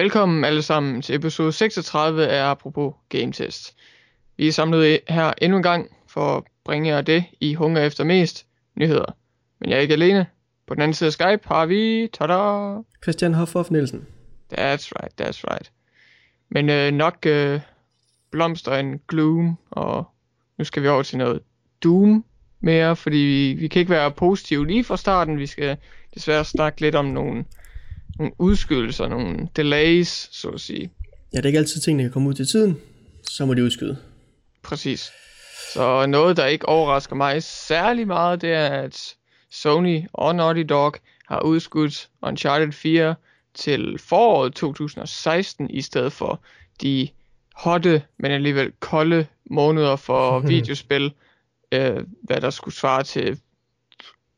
Velkommen alle sammen til episode 36 af Apropos Game Test. Vi er samlet her endnu en gang for at bringe jer det, I hunger efter mest, nyheder. Men jeg er ikke alene. På den anden side af Skype har vi, tada! Christian Hoffoff Nielsen. That's right, that's right. Men øh, nok øh, blomster en gloom, og nu skal vi over til noget doom mere, fordi vi, vi kan ikke være positive lige fra starten. Vi skal desværre snakke lidt om nogle, nogle udskydelser, nogle delays, så at sige. Ja, det er ikke altid tingene kan komme ud til tiden, så må de udskyde. Præcis. Så noget, der ikke overrasker mig særlig meget, det er, at Sony og Naughty Dog har udskudt Uncharted 4 til foråret 2016, i stedet for de hotte, men alligevel kolde måneder for videospil, øh, hvad der skulle svare til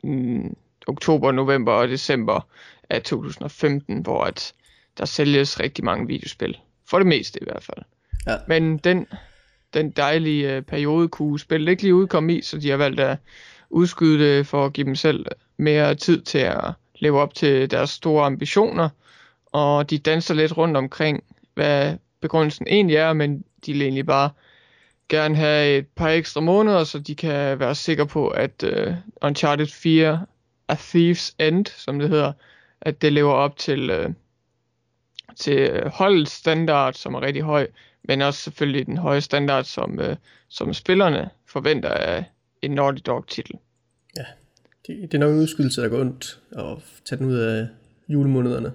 mm, oktober, november og december af 2015, hvor at der sælges rigtig mange videospil. For det meste i hvert fald. Ja. Men den, den dejlige øh, periode kunne spillet ikke lige udkomme i, så de har valgt at udskyde det for at give dem selv mere tid til at leve op til deres store ambitioner. Og de danser lidt rundt omkring, hvad begrundelsen egentlig er, men de vil egentlig bare gerne have et par ekstra måneder, så de kan være sikre på, at uh, Uncharted 4 A Thief's End, som det hedder, at det lever op til, uh, til holdets standard, som er rigtig høj, men også selvfølgelig den høje standard, som, uh, som spillerne forventer af en Naughty Dog-titel. Ja, det, det er nok en udskydelse, der går ondt at tage den ud af julemånederne.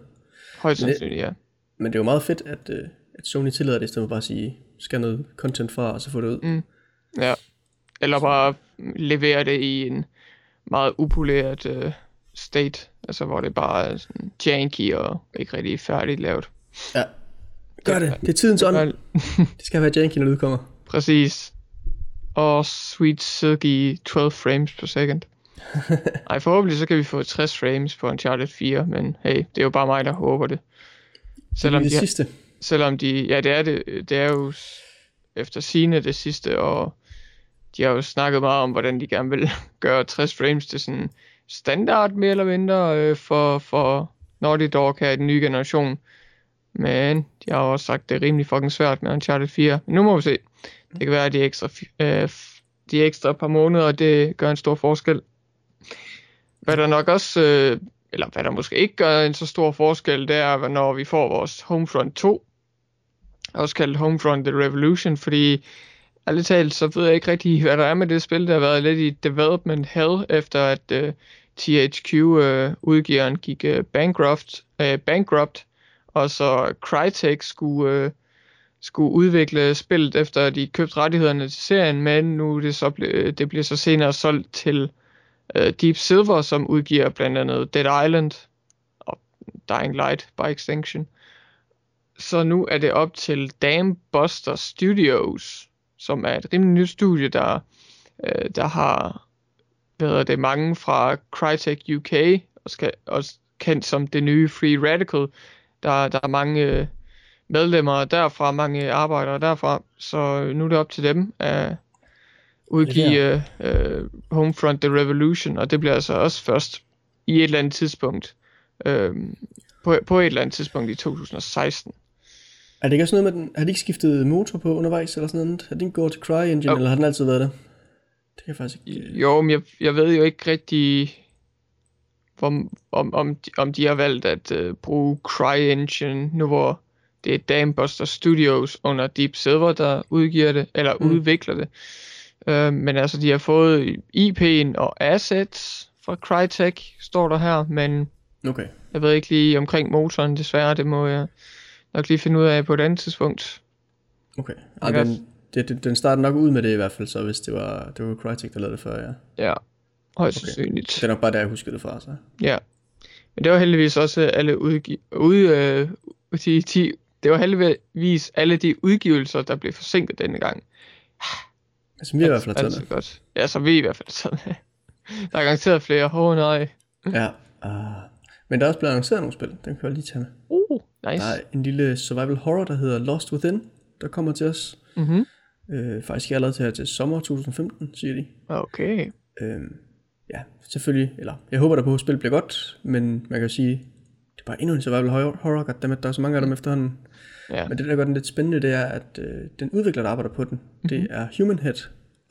Højst sandsynligt, ja. Men det er jo meget fedt, at, øh, at Sony tillader det, i stedet for bare at sige, skal noget content fra, og så få det ud. Mm. Ja. Eller bare levere det i en meget upoleret uh, state, altså hvor det bare er sådan janky og ikke rigtig færdigt lavet. Ja, gør det. Det er tidens ånd. det skal være janky, når det udkommer. Præcis. Og sweet silky 12 frames per second. Ej, forhåbentlig så kan vi få 60 frames på Uncharted 4, men hey, det er jo bare mig, der håber det. Selvom det er det de, sidste. Selvom de, ja det er det, det er jo efter sine det sidste, og de har jo snakket meget om, hvordan de gerne vil gøre 60 frames til sådan standard mere eller mindre øh, for, for Naughty Dog her i den nye generation. Men de har også sagt, det er rimelig fucking svært med Uncharted 4. Men nu må vi se. Det kan være, at de ekstra, øh, de ekstra par måneder, det gør en stor forskel. Hvad der nok også, øh, eller hvad der måske ikke gør en så stor forskel, det er, når vi får vores Homefront 2, også kaldt Homefront The Revolution, fordi ærligt talt, så ved jeg ikke rigtig, hvad der er med det spil. Der har været lidt i development hell, efter at øh, uh, THQ uh, øh, udgiveren gik uh, øh, bankrupt, uh, bankrupt, og så Crytek skulle, uh, skulle udvikle spillet, efter de købte rettighederne til serien, men nu det så ble, det bliver så senere solgt til uh, Deep Silver, som udgiver blandt andet Dead Island og Dying Light by Extinction. Så nu er det op til Dam Buster Studios, som er et rimelig nyt studie, der, øh, der har hvad det, mange fra Crytek UK, og skal, også kendt som det nye Free Radical. Der, der er mange øh, medlemmer derfra, mange arbejdere derfra, så nu er det op til dem at udgive øh, øh, Homefront The Revolution, og det bliver altså også først i et eller andet tidspunkt, øh, på, på et eller andet tidspunkt i 2016. Er det ikke også noget med den, har de ikke skiftet motor på undervejs eller sådan noget? Har den ikke gået til CryEngine, oh. eller har den altid været der? Det kan jeg faktisk ikke... Jo, men jeg, jeg ved jo ikke rigtig, om, om, om, de, om de har valgt at uh, bruge CryEngine, nu hvor det er Dambuster Studios under Deep Silver, der udgiver det, eller mm. udvikler det. Uh, men altså, de har fået IP'en og assets fra Crytek, står der her, men okay. jeg ved ikke lige omkring motoren, desværre, det må jeg nok lige finde ud af på et andet tidspunkt. Okay, ja, den, det, den starter nok ud med det i hvert fald, så hvis det var, det var Crytek, der lavede det før, ja. Ja, højst okay. sandsynligt. Det er nok bare der, jeg husker det fra, så. Ja, men det var heldigvis også alle udgi- ud, øh, de, de, det var heldigvis alle de udgivelser, der blev forsinket denne gang. Altså, vi har i hvert fald taget med. godt. Ja, så vi i hvert fald taget med. Der er garanteret flere. Åh oh, nej. Ja, uh, men der er også blevet annonceret nogle spil. Den kan jeg lige tage med. Uh, nice. Der er en lille survival horror, der hedder Lost Within, der kommer til os. Mhm. Øh, faktisk allerede til her til sommer 2015, siger de. Okay. Øh, ja, selvfølgelig, eller jeg håber der på, at spillet bliver godt, men man kan jo sige, det er bare endnu en survival horror, horror goddammit, der er så mange af dem efterhånden. Ja. Men det, der gør den lidt spændende, det er, at øh, den udvikler, der arbejder på den, mm-hmm. det er Human Head,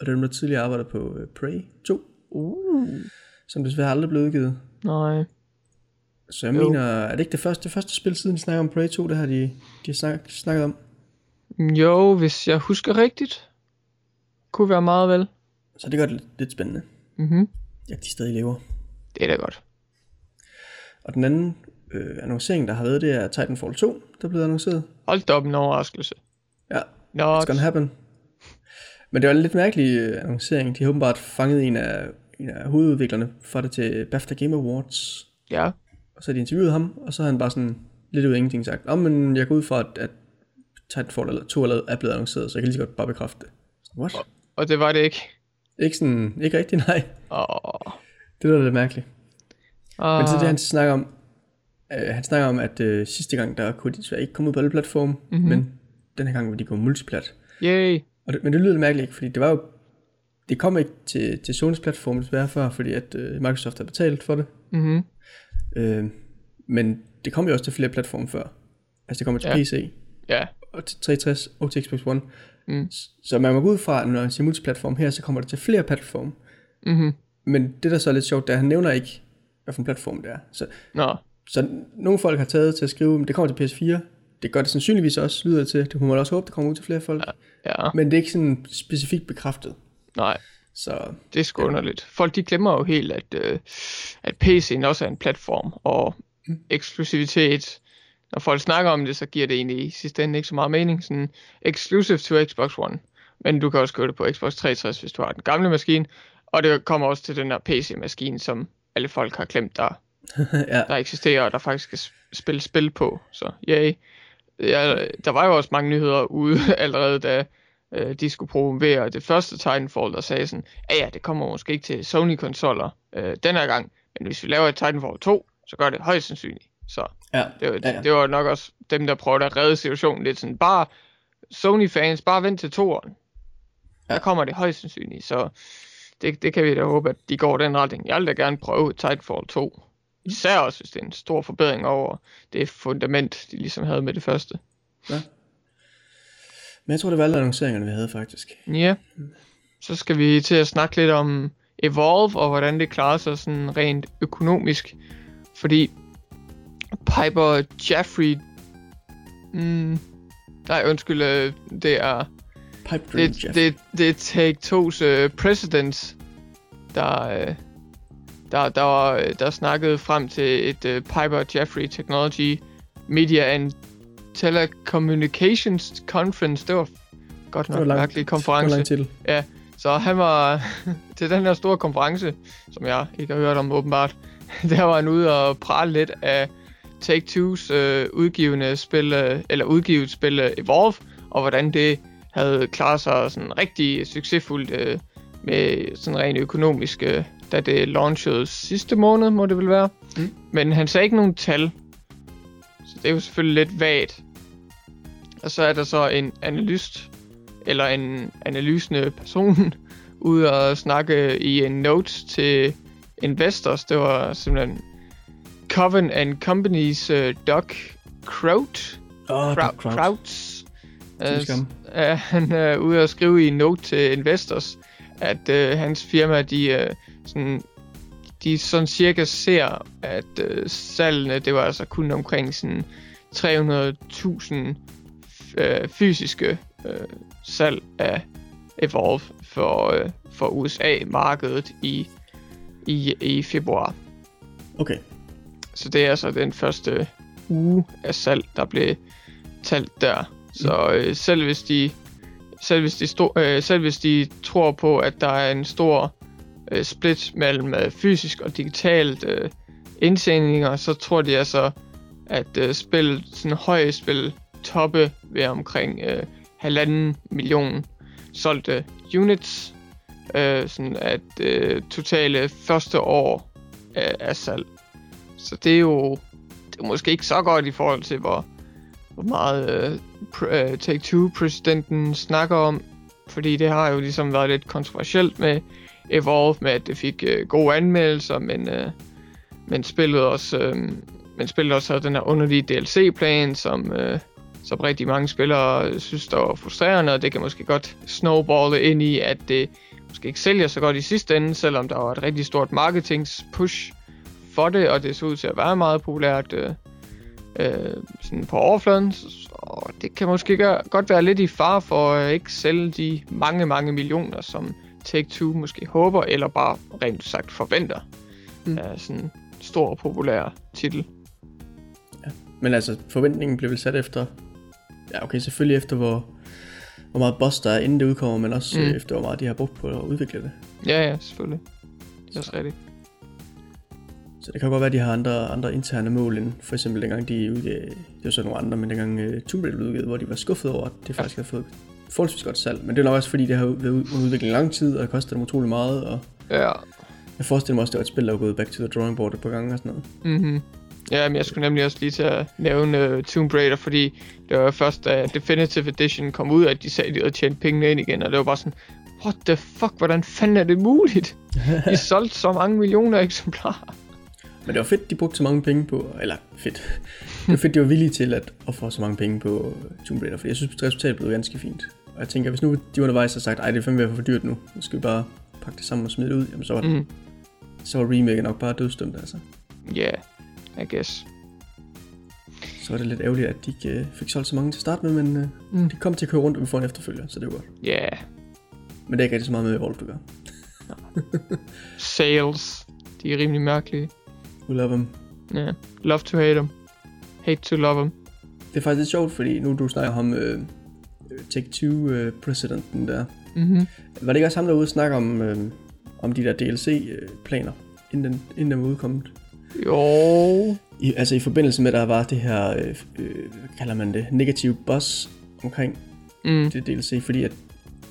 og det er dem, der tidligere arbejder på øh, Prey 2, Uh. som desværre aldrig blev udgivet. Nej. Så jeg Jo. mener, er det ikke det første, det første spil, siden de snakker om Prey 2, det har de, de har snak, snakket om? Jo, hvis jeg husker rigtigt. Kunne være meget vel. Så det gør det lidt, lidt spændende, Mhm. at de stadig lever. Det er da godt. Og den anden øh, annoncering, der har været, det er Titanfall 2, der er blevet annonceret. Hold da op en overraskelse. Ja, Nå, It's gonna happen. Men det var en lidt mærkelig øh, annoncering. De har åbenbart fanget en af, en af hovedudviklerne for det til BAFTA Game Awards. ja. Og så har de interviewet ham, og så har han bare sådan lidt ud af ingenting sagt. Nå, men jeg går ud fra, at, at Titanfall eller 2 allerede er blevet annonceret, så jeg kan lige så godt bare bekræfte det. What? Og det var det ikke. Ikke sådan, ikke rigtigt, nej. Åh. Det var lidt mærkeligt. Oh. Men så det han snakker om, øh, han snakker om, at øh, sidste gang, der kunne de desværre ikke komme ud på alle platforme, mm-hmm. men den her gang vil de gå multiplat. Yay. Og det, men det lyder mærkeligt, ikke? fordi det var jo, det kom ikke til, til Sony's platform desværre før, fordi at øh, Microsoft har betalt for det. Mhm. Øh, men det kom jo også til flere platforme før. Altså det kommer til Ja. PC, Ja. og til 360 og til Xbox One. Mm. Så man må gå ud fra, at når han siger multiplatform her, så kommer det til flere platforme. Mhm. Men det der så er lidt sjovt, det er, at han nævner ikke, hvad for en platform det er. Så, Nå. så nogle folk har taget til at skrive, at det kommer til PS4. Det gør det sandsynligvis også, lyder det til. Det kunne man også håbe, det kommer ud til flere folk. Ja. Ja. Men det er ikke sådan specifikt bekræftet. Nej. Så Det er sgu underligt. Folk de glemmer jo helt, at, øh, at PC'en også er en platform, og eksklusivitet, når folk snakker om det, så giver det egentlig i sidste ende ikke så meget mening. Sådan exclusive to Xbox One. Men du kan også købe det på Xbox 360, hvis du har den gamle maskine. Og det kommer også til den der PC-maskine, som alle folk har glemt, der, ja, der eksisterer, og der faktisk sp- spille spil på. Så yay. Ja, der var jo også mange nyheder ude allerede, da øh, de skulle promovere det første Titanfall, der sagde sådan, ja ja, det kommer måske ikke til Sony-konsoller øh, den her gang, men hvis vi laver et Titanfall 2, så gør det højst sandsynligt. Så ja, det, var, ja, ja. det var nok også dem, der prøvede at redde situationen lidt sådan, bare Sony-fans, bare vent til toeren. Ja. Der kommer det højst sandsynligt, så det, det kan vi da håbe, at de går den retning. Jeg vil da gerne prøve Titanfall 2. Især også, hvis det er en stor forbedring over det fundament, de ligesom havde med det første. ja. Men jeg tror, det var alle annonceringerne, vi havde faktisk. Ja. Så skal vi til at snakke lidt om Evolve, og hvordan det klarer sig sådan rent økonomisk. Fordi Piper Jaffrey... Mm, nej, undskyld, øh, det er... Pipe Dream Det, Jeff. det, det er Take-To's uh, president, der, uh, der, der, var, øh, der snakkede frem til et uh, Piper Jaffrey Technology Media and Telecommunications Conference. Det var godt Det nok langt- mærkelig Det konference. lang titel. Ja, så han var til den her store konference, som jeg ikke har hørt om åbenbart, der var han ude og prale lidt af Take-Two's øh, udgivende spil, øh, eller udgivet spil øh, Evolve, og hvordan det havde klaret sig sådan rigtig succesfuldt øh, med sådan rent økonomisk, øh, da det launchede sidste måned, må det vel være. Mm. Men han sagde ikke nogen tal, så det er jo selvfølgelig lidt vagt. Og så er der så en analyst, eller en analysende person, ude og snakke i en note til investors. Det var simpelthen Coven and Companies uh, Doug Kraut. Åh, oh, Kraut. Krauts. Uh, han er ude og skrive i en note til investors, at uh, hans firma, de, uh, sådan, de sådan cirka ser, at uh, salgene, det var altså kun omkring sådan 300.000 øh, fysiske øh, salg af Evolve for, øh, for USA-markedet i, i, i februar. Okay. Så det er altså den første uge af salg, der blev talt der. Så øh, selv hvis de selv hvis de, sto- øh, selv hvis de tror på, at der er en stor øh, split mellem øh, fysisk og digitalt øh, indtjeninger, så tror de altså, at øh, spil, sådan høje spil toppe ved omkring øh, halvanden million solgte units. Øh, sådan at øh, totale første år øh, af salg. Så det er jo det er måske ikke så godt i forhold til, hvor, hvor meget øh, pr- øh, Take-Two-præsidenten snakker om. Fordi det har jo ligesom været lidt kontroversielt med Evolve, med at det fik øh, gode anmeldelser, men, øh, men spillet også øh, men spillet også havde den her underlige DLC-plan, som, øh, som rigtig mange spillere synes, der var frustrerende, og det kan måske godt snowballe ind i, at det måske ikke sælger så godt i sidste ende, selvom der var et rigtig stort marketingspush for det, og det så ud til at være meget populært øh, øh, sådan på overfladen. Og det kan måske gøre, godt være lidt i far for at ikke sælge de mange, mange millioner, som Take-Two måske håber, eller bare rent sagt forventer mm. af sådan en stor og populær titel. Ja. Men altså, forventningen blev vel sat efter, ja okay, selvfølgelig efter hvor, hvor meget boss der er, inden det udkommer, men også mm. efter hvor meget de har brugt på at udvikle det. Ja, ja, selvfølgelig. Det er også rigtigt. Så det kan godt være, at de har andre, andre interne mål, end for eksempel dengang de udgav, det var så nogle andre, men dengang uh, Tomb Raider blev udgivet, hvor de var skuffet over, at det ja. faktisk havde fået forholdsvis godt salg. Men det er nok også fordi, det har været udviklet i lang tid, og det koster dem utrolig meget. Og ja. Jeg forestiller mig også, at det var et spil, der var gået back to the drawing board et par gange og sådan noget. Mhm. Ja, men jeg skulle nemlig også lige til at nævne uh, Tomb Raider, fordi det var først, da Definitive Edition kom ud, at de sagde, at de havde tjent pengene ind igen, og det var bare sådan, what the fuck, hvordan fanden er det muligt? De solgte så mange millioner eksemplarer. Men det var fedt, de brugte så mange penge på, eller fedt, det var fedt, de var villige til at ofre så mange penge på Tomb Raider, for jeg synes, resultatet blev ganske fint. Og jeg tænker, hvis nu de undervejs har sagt, ej, det er fandme at for dyrt nu, nu skal vi bare pakke det sammen og smide det ud, jamen så var, det, mm. så var remake nok bare dødstømt, altså. Ja, yeah, I guess. Så var det lidt ærgerligt, at de ikke uh, fik solgt så mange til start med, men uh, mm. de kom til at køre rundt, og vi får en efterfølger, så det var godt. Ja. Yeah. Men det er ikke rigtig så meget med Evolve, du gør. Sales, de er rimelig mærkelige. We love them. Ja, yeah. love to hate them. Hate to love them. Det er faktisk lidt sjovt, fordi nu du snakker om uh, Take-Two-præsidenten uh, der. Mm-hmm. Var det ikke også ham, der ude og snakke om, uh, om de der DLC-planer, inden den, inden den var udkommet? Jo. I, altså i forbindelse med, at der var det her, øh, øh, hvad kalder man det, negativ buzz omkring mm. det DLC, fordi at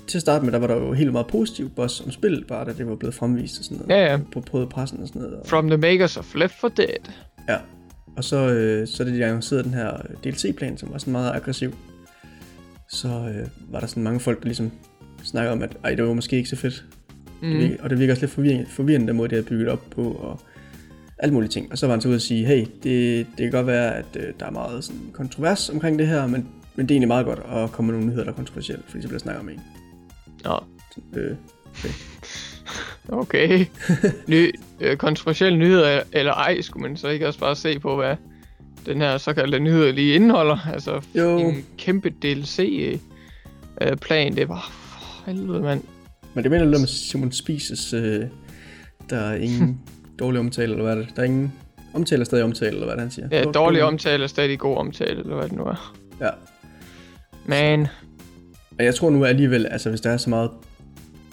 til at starte med, der var der jo helt meget positiv buzz om spillet, bare da det var blevet fremvist og sådan noget. Ja, ja. På, på pressen og sådan noget. Og... From the makers of Left 4 Dead. Ja, og så, øh, så da de annoncerede den her DLC-plan, som var sådan meget aggressiv, så øh, var der sådan mange folk, der ligesom snakker om, at ej, det var måske ikke så fedt. Mm. Det virker, og det virker også lidt forvirrende, forvirrende den måde, de havde bygget op på, og alle mulige ting. Og så var han så ude og sige, hey, det, det kan godt være, at øh, der er meget sådan, kontrovers omkring det her, men, men det er egentlig meget godt at komme med nogle nyheder, der er kontroversielle, fordi så bliver snakket om en. Ja. Øh, okay. okay. Ny, øh, kontroversielle nyheder eller ej, skulle man så ikke også bare se på, hvad den her såkaldte nyhed lige indeholder. Altså jo. en kæmpe DLC-plan, øh, det var for helvede, mand. Men det mener lidt med Simon Spises, øh, der er ingen dårlig omtale, eller hvad er det? Der er ingen omtale er stadig omtale, eller hvad det, han siger? Ja, dårlig omtale er stadig god omtale, eller hvad det nu er. Ja. Man. Men jeg tror nu alligevel, altså hvis der er så meget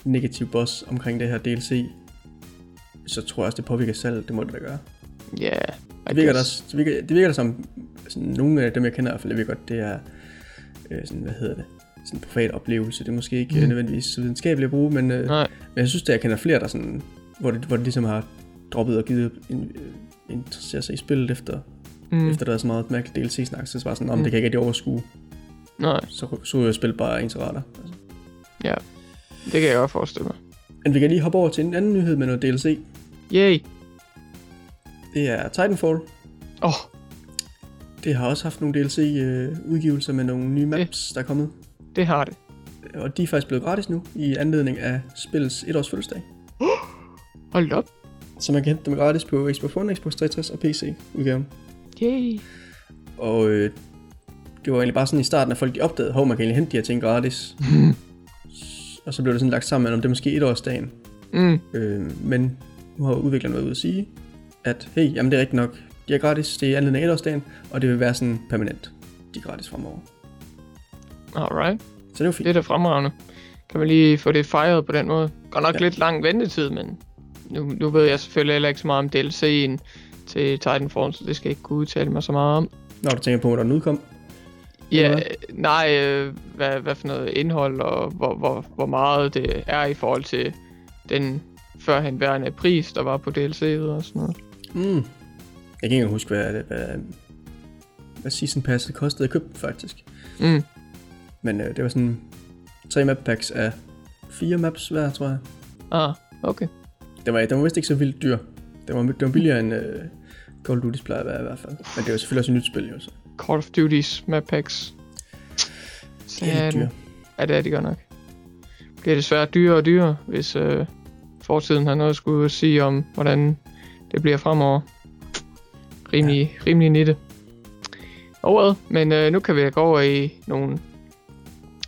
negativ boss omkring det her DLC, så tror jeg også, det påvirker salg. Det må det da gøre. Ja, yeah, det virker, der, det virker, det virker som, sådan, nogle af dem, jeg kender i hvert fald, det virker godt, det er, øh, sådan, hvad hedder det, sådan en privat oplevelse. Det er måske ikke mm. nødvendigvis så videnskabeligt at bruge, men, øh, Nej. men jeg synes, at jeg kender flere, der sådan, hvor det, hvor det ligesom har droppet og givet en, øh, interessere sig i spillet efter, mm. efter der er så meget mærkeligt DLC-snak, så var sådan, om mm. det kan ikke rigtig overskue. Nej. Så, så jeg spille bare ens retter. Altså. Ja, det kan jeg godt forestille mig. Men vi kan lige hoppe over til en anden nyhed med noget DLC. Yay. Det er Titanfall. Åh. Oh. Det har også haft nogle DLC-udgivelser med nogle nye maps, det. der er kommet. Det har det. Og de er faktisk blevet gratis nu, i anledning af spillets etårs fødselsdag. Hold op. Så man kan hente dem gratis på Xbox One, Xbox 360 og PC udgaven. Yay. Og øh, det var egentlig bare sådan i starten, at folk de opdagede, at man kan egentlig hente de her ting gratis. og så blev det sådan lagt sammen, om det er måske etårsdagen. Mm. Øh, men nu har udviklerne været ude at sige, at hey, jamen det er rigtigt nok, de er gratis, det er anledning af etårsdagen, og det vil være sådan permanent. De er gratis fremover. Alright. Så det var fint. Det er da fremragende. Kan man lige få det fejret på den måde. Godt nok ja. lidt lang ventetid, men nu, nu ved jeg selvfølgelig heller ikke så meget om DLC'en til Titanfall, så det skal jeg ikke kunne udtale mig så meget om. Når du tænker på, hvordan den udkom? Ja, nej, øh, hvad, hvad for noget indhold, og hvor, hvor, hvor meget det er i forhold til den førhenværende pris, der var på DLC'et og sådan noget. Mm. Jeg kan ikke huske, hvad, hvad, hvad Season Passet kostede at købe faktisk. Mm. Men øh, det var sådan tre map packs af fire maps hver, tror jeg. Ah, okay. Det var, det var vist ikke så vildt dyr. Det var, det var billigere end, øh, Call of Duty plejer at være i hvert fald. Men det er jo selvfølgelig også et nyt spil, jo. Så. Call of Duty's map packs. Det er dyrt. Ja, det er de godt nok. Bliver desværre dyrere og dyrere, hvis øh, fortiden har noget at skulle sige om, hvordan det bliver fremover. Rimelig, ja. rimelig nitte. Og hvad? Men øh, nu kan vi gå over i nogle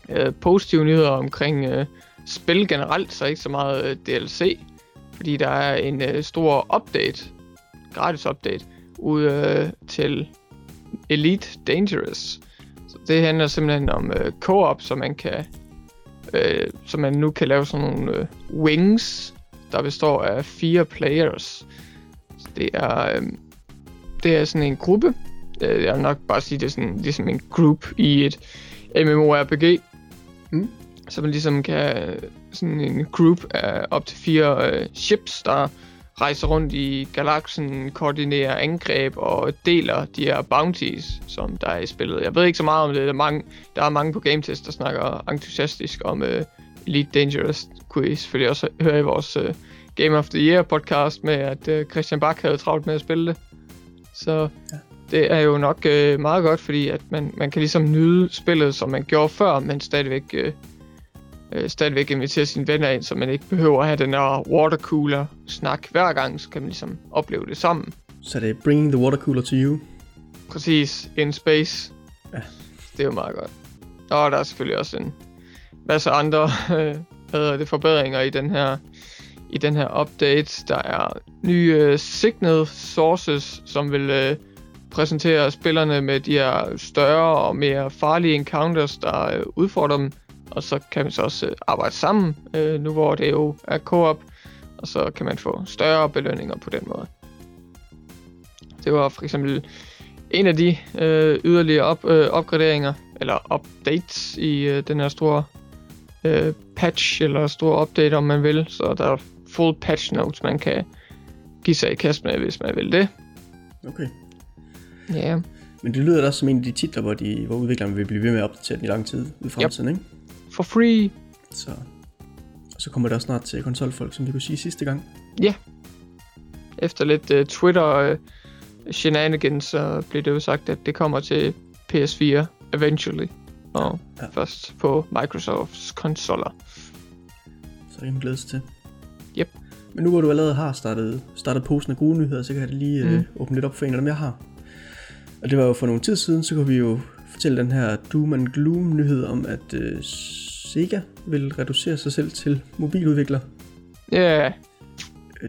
øh, positive nyheder omkring øh, spil generelt, så ikke så meget øh, DLC. Fordi der er en øh, stor update, gratis update, ud øh, til Elite Dangerous. Så det handler simpelthen om øh, co-op, så man kan øh, så man nu kan lave sådan nogle øh, wings, der består af fire players. Så det er, øh, det er sådan en gruppe. Øh, jeg vil nok bare sige, det er sådan ligesom en group i et MMORPG. Mm. Så man ligesom kan sådan en group af op til fire øh, ships, der rejser rundt i galaksen, koordinerer angreb og deler de her bounties, som der er i spillet. Jeg ved ikke så meget om det. Der er mange, der er mange på GameTest, der snakker entusiastisk om uh, Elite Dangerous. Kunne I selvfølgelig også høre i vores uh, Game of the Year podcast med, at uh, Christian Bak havde travlt med at spille det. Så ja. det er jo nok uh, meget godt, fordi at man, man kan ligesom nyde spillet, som man gjorde før, men stadigvæk uh, øh, stadigvæk invitere sine venner ind, så man ikke behøver at have den der watercooler snak hver gang, så kan man ligesom opleve det sammen. Så det er bringing the watercooler to you. Præcis, in space. Ja. Det er jo meget godt. Og der er selvfølgelig også en masse andre øh, hvad det, forbedringer i den her i den her update. Der er nye uh, signal sources, som vil uh, præsentere spillerne med de her større og mere farlige encounters, der uh, udfordrer dem og så kan man så også øh, arbejde sammen, øh, nu hvor det jo er co-op, og så kan man få større belønninger på den måde. Det var for eksempel en af de øh, yderligere op, øh, opgraderinger, eller updates i øh, den her store øh, patch, eller store update, om man vil. Så der er full patch notes, man kan give sig i kast med, hvis man vil det. Okay. Ja. Men det lyder da også som en af de titler, hvor, de, hvor udviklerne vil blive ved med at opdatere den i lang tid i fremtiden, yep. ikke? For free. Så. Og så kommer det også snart til konsolfolk, som vi kunne sige sidste gang. Ja. Efter lidt uh, Twitter uh, shenanigans, så blev det jo sagt, at det kommer til PS4 eventually. Og ja. først på Microsofts konsoller. Så det kan man glæde sig til. Yep. Men nu hvor du allerede har startet, startet posen af gode nyheder, så kan jeg lige mm. uh, åbne lidt op for en af dem, jeg har. Og det var jo for nogle tid siden, så kunne vi jo fortælle den her doom and gloom nyhed om, at uh, Sega vil reducere sig selv til mobiludvikler. Ja, yeah.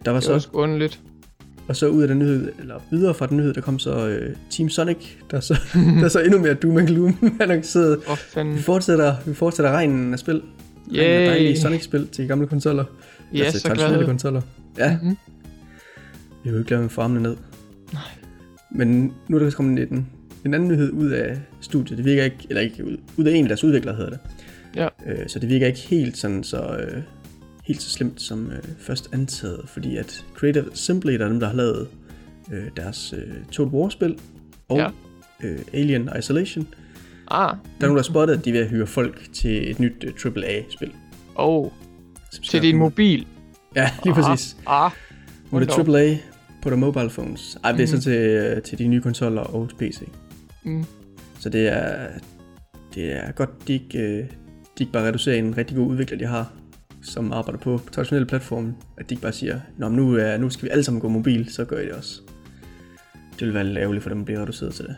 der var det så, var sgu lidt. Og så ud af den nyhed, eller videre fra den nyhed, der kom så uh, Team Sonic, der så, der så endnu mere doom and gloom annonceret. Oh, fanden. vi fortsætter, vi fortsætter regnen af spil. Yay. Regnen af dejlige Sonic-spil til gamle konsoller. Ja, altså, så glad. konsoller. Ja, Mm-hmm. vi er jo ikke glade med farmene ned. Nej. Men nu er der kommet en, en anden nyhed ud af studiet. Det virker ikke, eller ikke ud, ud af en af deres udviklere hedder det. Ja. Øh, så det virker ikke helt sådan så, øh, helt så slemt som øh, først antaget, fordi at Creative Assembly, der er dem, der har lavet øh, deres øh, Total War-spil, og Ja. øh, Alien Isolation, Ah, der er nogen, der har spottet, at de at hyre folk til et nyt øh, AAA-spil. oh, som til din mobil. Ja, lige præcis. Ah, er det. AAA på de mobile phones. Ej, det er så Mhm. til, øh, til de nye konsoller og PC. Mm. Så det er, det er godt, de ikke, øh, de ikke bare reducerer en rigtig god udvikler, de har, som arbejder på traditionelle platforme, at de ikke bare siger, Nå, men nu, er, nu skal vi alle sammen gå mobil, så gør I det også. Det vil være lidt ærgerligt for dem at blive reduceret til det.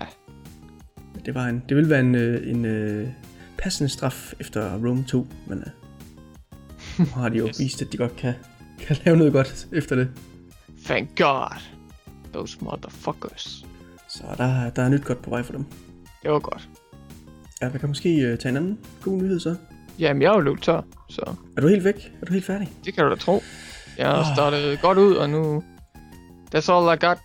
Ja. Det, var en, det vil være en, øh, en øh, passende straf efter Rome 2, men øh, nu har de jo Yes. vist, at de godt kan, kan lave noget godt efter det. Thank God. Those motherfuckers. Så der, der er nyt godt på vej for dem. Det var godt. Ja, vi kan måske øh, tage en anden god nyhed så. Jamen, jeg er jo løbet tør, så Er du helt væk? Er du helt færdig? det kan du da tro. Jeg har Ah. startet godt ud, og nu... That's all I got.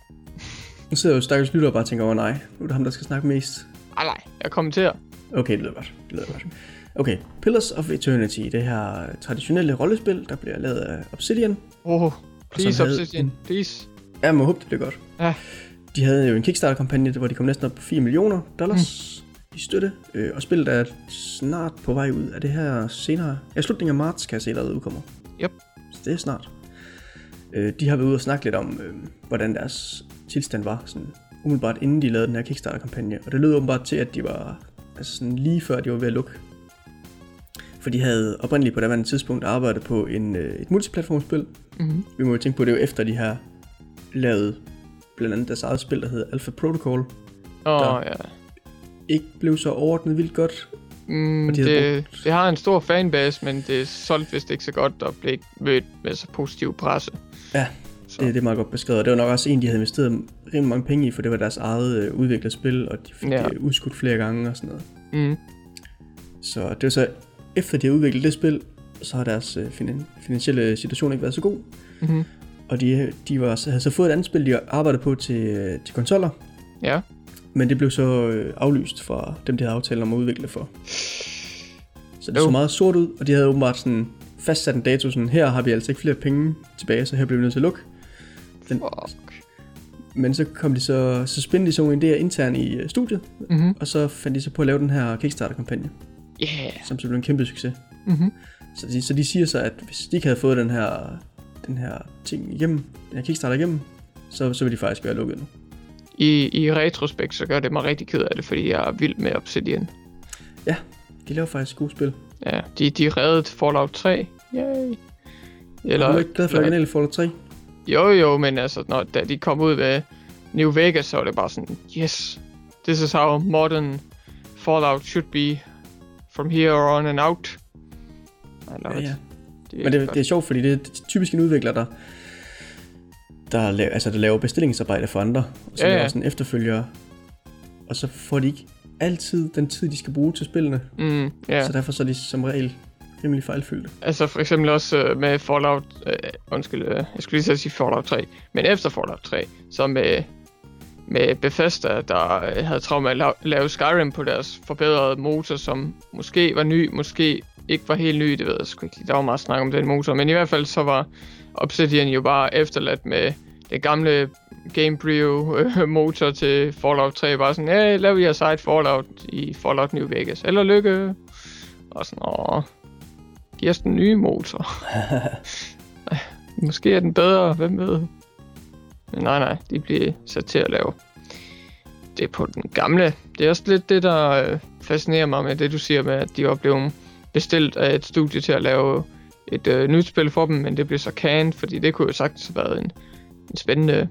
Nu sidder jo stakkels lytter og bare tænker, åh nej, nu er det ham, der skal snakke mest. Ej, nej, jeg kommenterer. Okay, det lyder godt. Det lyder godt. Okay, Pillars of Eternity, det her traditionelle rollespil, der bliver lavet af Obsidian. Oh, please, Obsidian. en- Please. Ja, må håbe, det bliver godt. Ja. De havde jo en Kickstarter-kampagne, hvor de kom næsten op på 4 millioner dollars mm. I støtte. Øh, og spillet er snart på vej ud af det her senere. Ja, slutningen af marts kan jeg se, der udkommer. Yep. Så det er snart. Øh, de har været ude og snakke lidt om, øh, hvordan deres tilstand var, sådan umiddelbart inden de lavede den her Kickstarter-kampagne. Og det lød åbenbart til, at de var altså sådan lige før de var ved at lukke. For de havde oprindeligt på det tidspunkt arbejdet på en, øh, et multiplatformspil. Mm-hmm. Vi må jo tænke på, det jo efter, de har lavet blandt andet deres eget spil, der hedder Alpha Protocol. Åh, Der- ja. Ikke blev så overordnet vildt godt. Mm, de havde det, det har en stor fanbase, men det er solgt vist ikke så godt og blev ikke mødt med så positiv presse. Ja, Så. Det, det er meget godt beskrevet. Og det var nok også en, de havde investeret rimelig mange penge i, for det var deres eget øh, udviklet spil, og de fik Ja. det udskudt flere gange og sådan noget. Mm. Så det var så, efter de har udviklet det spil, så har deres øh, finan- finansielle situation ikke været så god. Mm-hmm. Og de, de var, havde så fået et andet spil, de arbejdede på til, øh, til konsoller, Ja. Men det blev så øh, aflyst fra dem, de havde aftalt om at udvikle det for. Så det Jo. så meget sort ud, og de havde åbenbart sådan fastsat en dato, sådan, her har vi altså ikke flere penge tilbage, så her bliver vi nødt til at lukke. Den, Fuck. Men så kom de så, så spændte de så nogle idéer internt i øh, studiet, Mm-hmm. og så fandt de så på at lave den her Kickstarter-kampagne, Yeah. som så blev en kæmpe succes. Mm-hmm. Så de, så de siger så, at hvis de ikke havde fået den her, den her ting igennem, den her Kickstarter igennem, så, så vil de faktisk være lukket nu. I, I retrospekt, så gør det mig rigtig ked af det, fordi jeg er vild med Obsidian. De laver faktisk gode spil. Ja, de, de reddede Fallout 3. Yay. Eller, er du ikke glad for eller- originale Fallout 3? Jo, jo, men altså, når, da de kom ud med New Vegas, så var det bare sådan, yes, this is how modern Fallout should be from here on and out. I love Ja, it. ja. Det Men det, godt. det er sjovt, fordi det er typisk en udvikler, der, der, laver, altså, der laver bestillingsarbejde for andre, og så Ja, ja, laver sådan efterfølger, og så får de ikke altid den tid, de skal bruge til spillene, Mm, ja, så derfor så er de som regel rimelig fejlfyldte. altså for eksempel også øh, med Fallout, øh, undskyld, øh, jeg skulle lige sige Fallout 3, men efter Fallout 3, så med, med Bethesda, der øh, havde travlt med at la- lave Skyrim på deres forbedrede motor, som måske var ny, måske ikke var helt ny, det ved jeg sgu ikke. Der var meget snak om den motor, men i hvert fald så var Obsidian jo bare efterladt med det gamle Gamebryo øh, motor til Fallout 3, bare sådan, hey, lav jeres eget Fallout i Fallout New Vegas, eller lykke. Og sådan, åh, giv os den nye motor. Måske er den bedre, hvem ved. Men nej, nej, de bliver sat til at lave det på den gamle. Det er også lidt det, der øh, fascinerer mig med det, du siger med, at de var blevet bestilt af et studie til at lave et øh, nyt spil for dem, men det blev så canned, fordi det kunne jo sagtens have været en, en spændende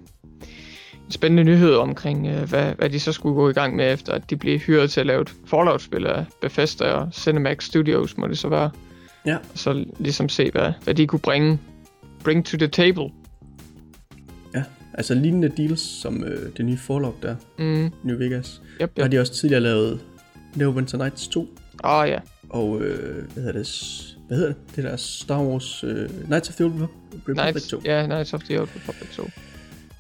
en spændende nyhed omkring, øh, hvad, hvad de så skulle gå i gang med, efter at de blev hyret til at lave et Fallout-spil af Bethesda og Cinemax Studios, må det så være. Ja. Og så ligesom se, hvad, hvad de kunne bringe, bring to the table. Ja, altså lignende deals som øh, det nye Fallout der, Mm, New Vegas. yep, Der har yep. de også tidligere lavet Neverwinter Nights 2, Åh oh, ja. og øh, hvad hedder det, hvad hedder det, det der Star Wars øh, Knights of the Old Repu- Republic Knights, 2. ja, Knights of the Old Republic 2.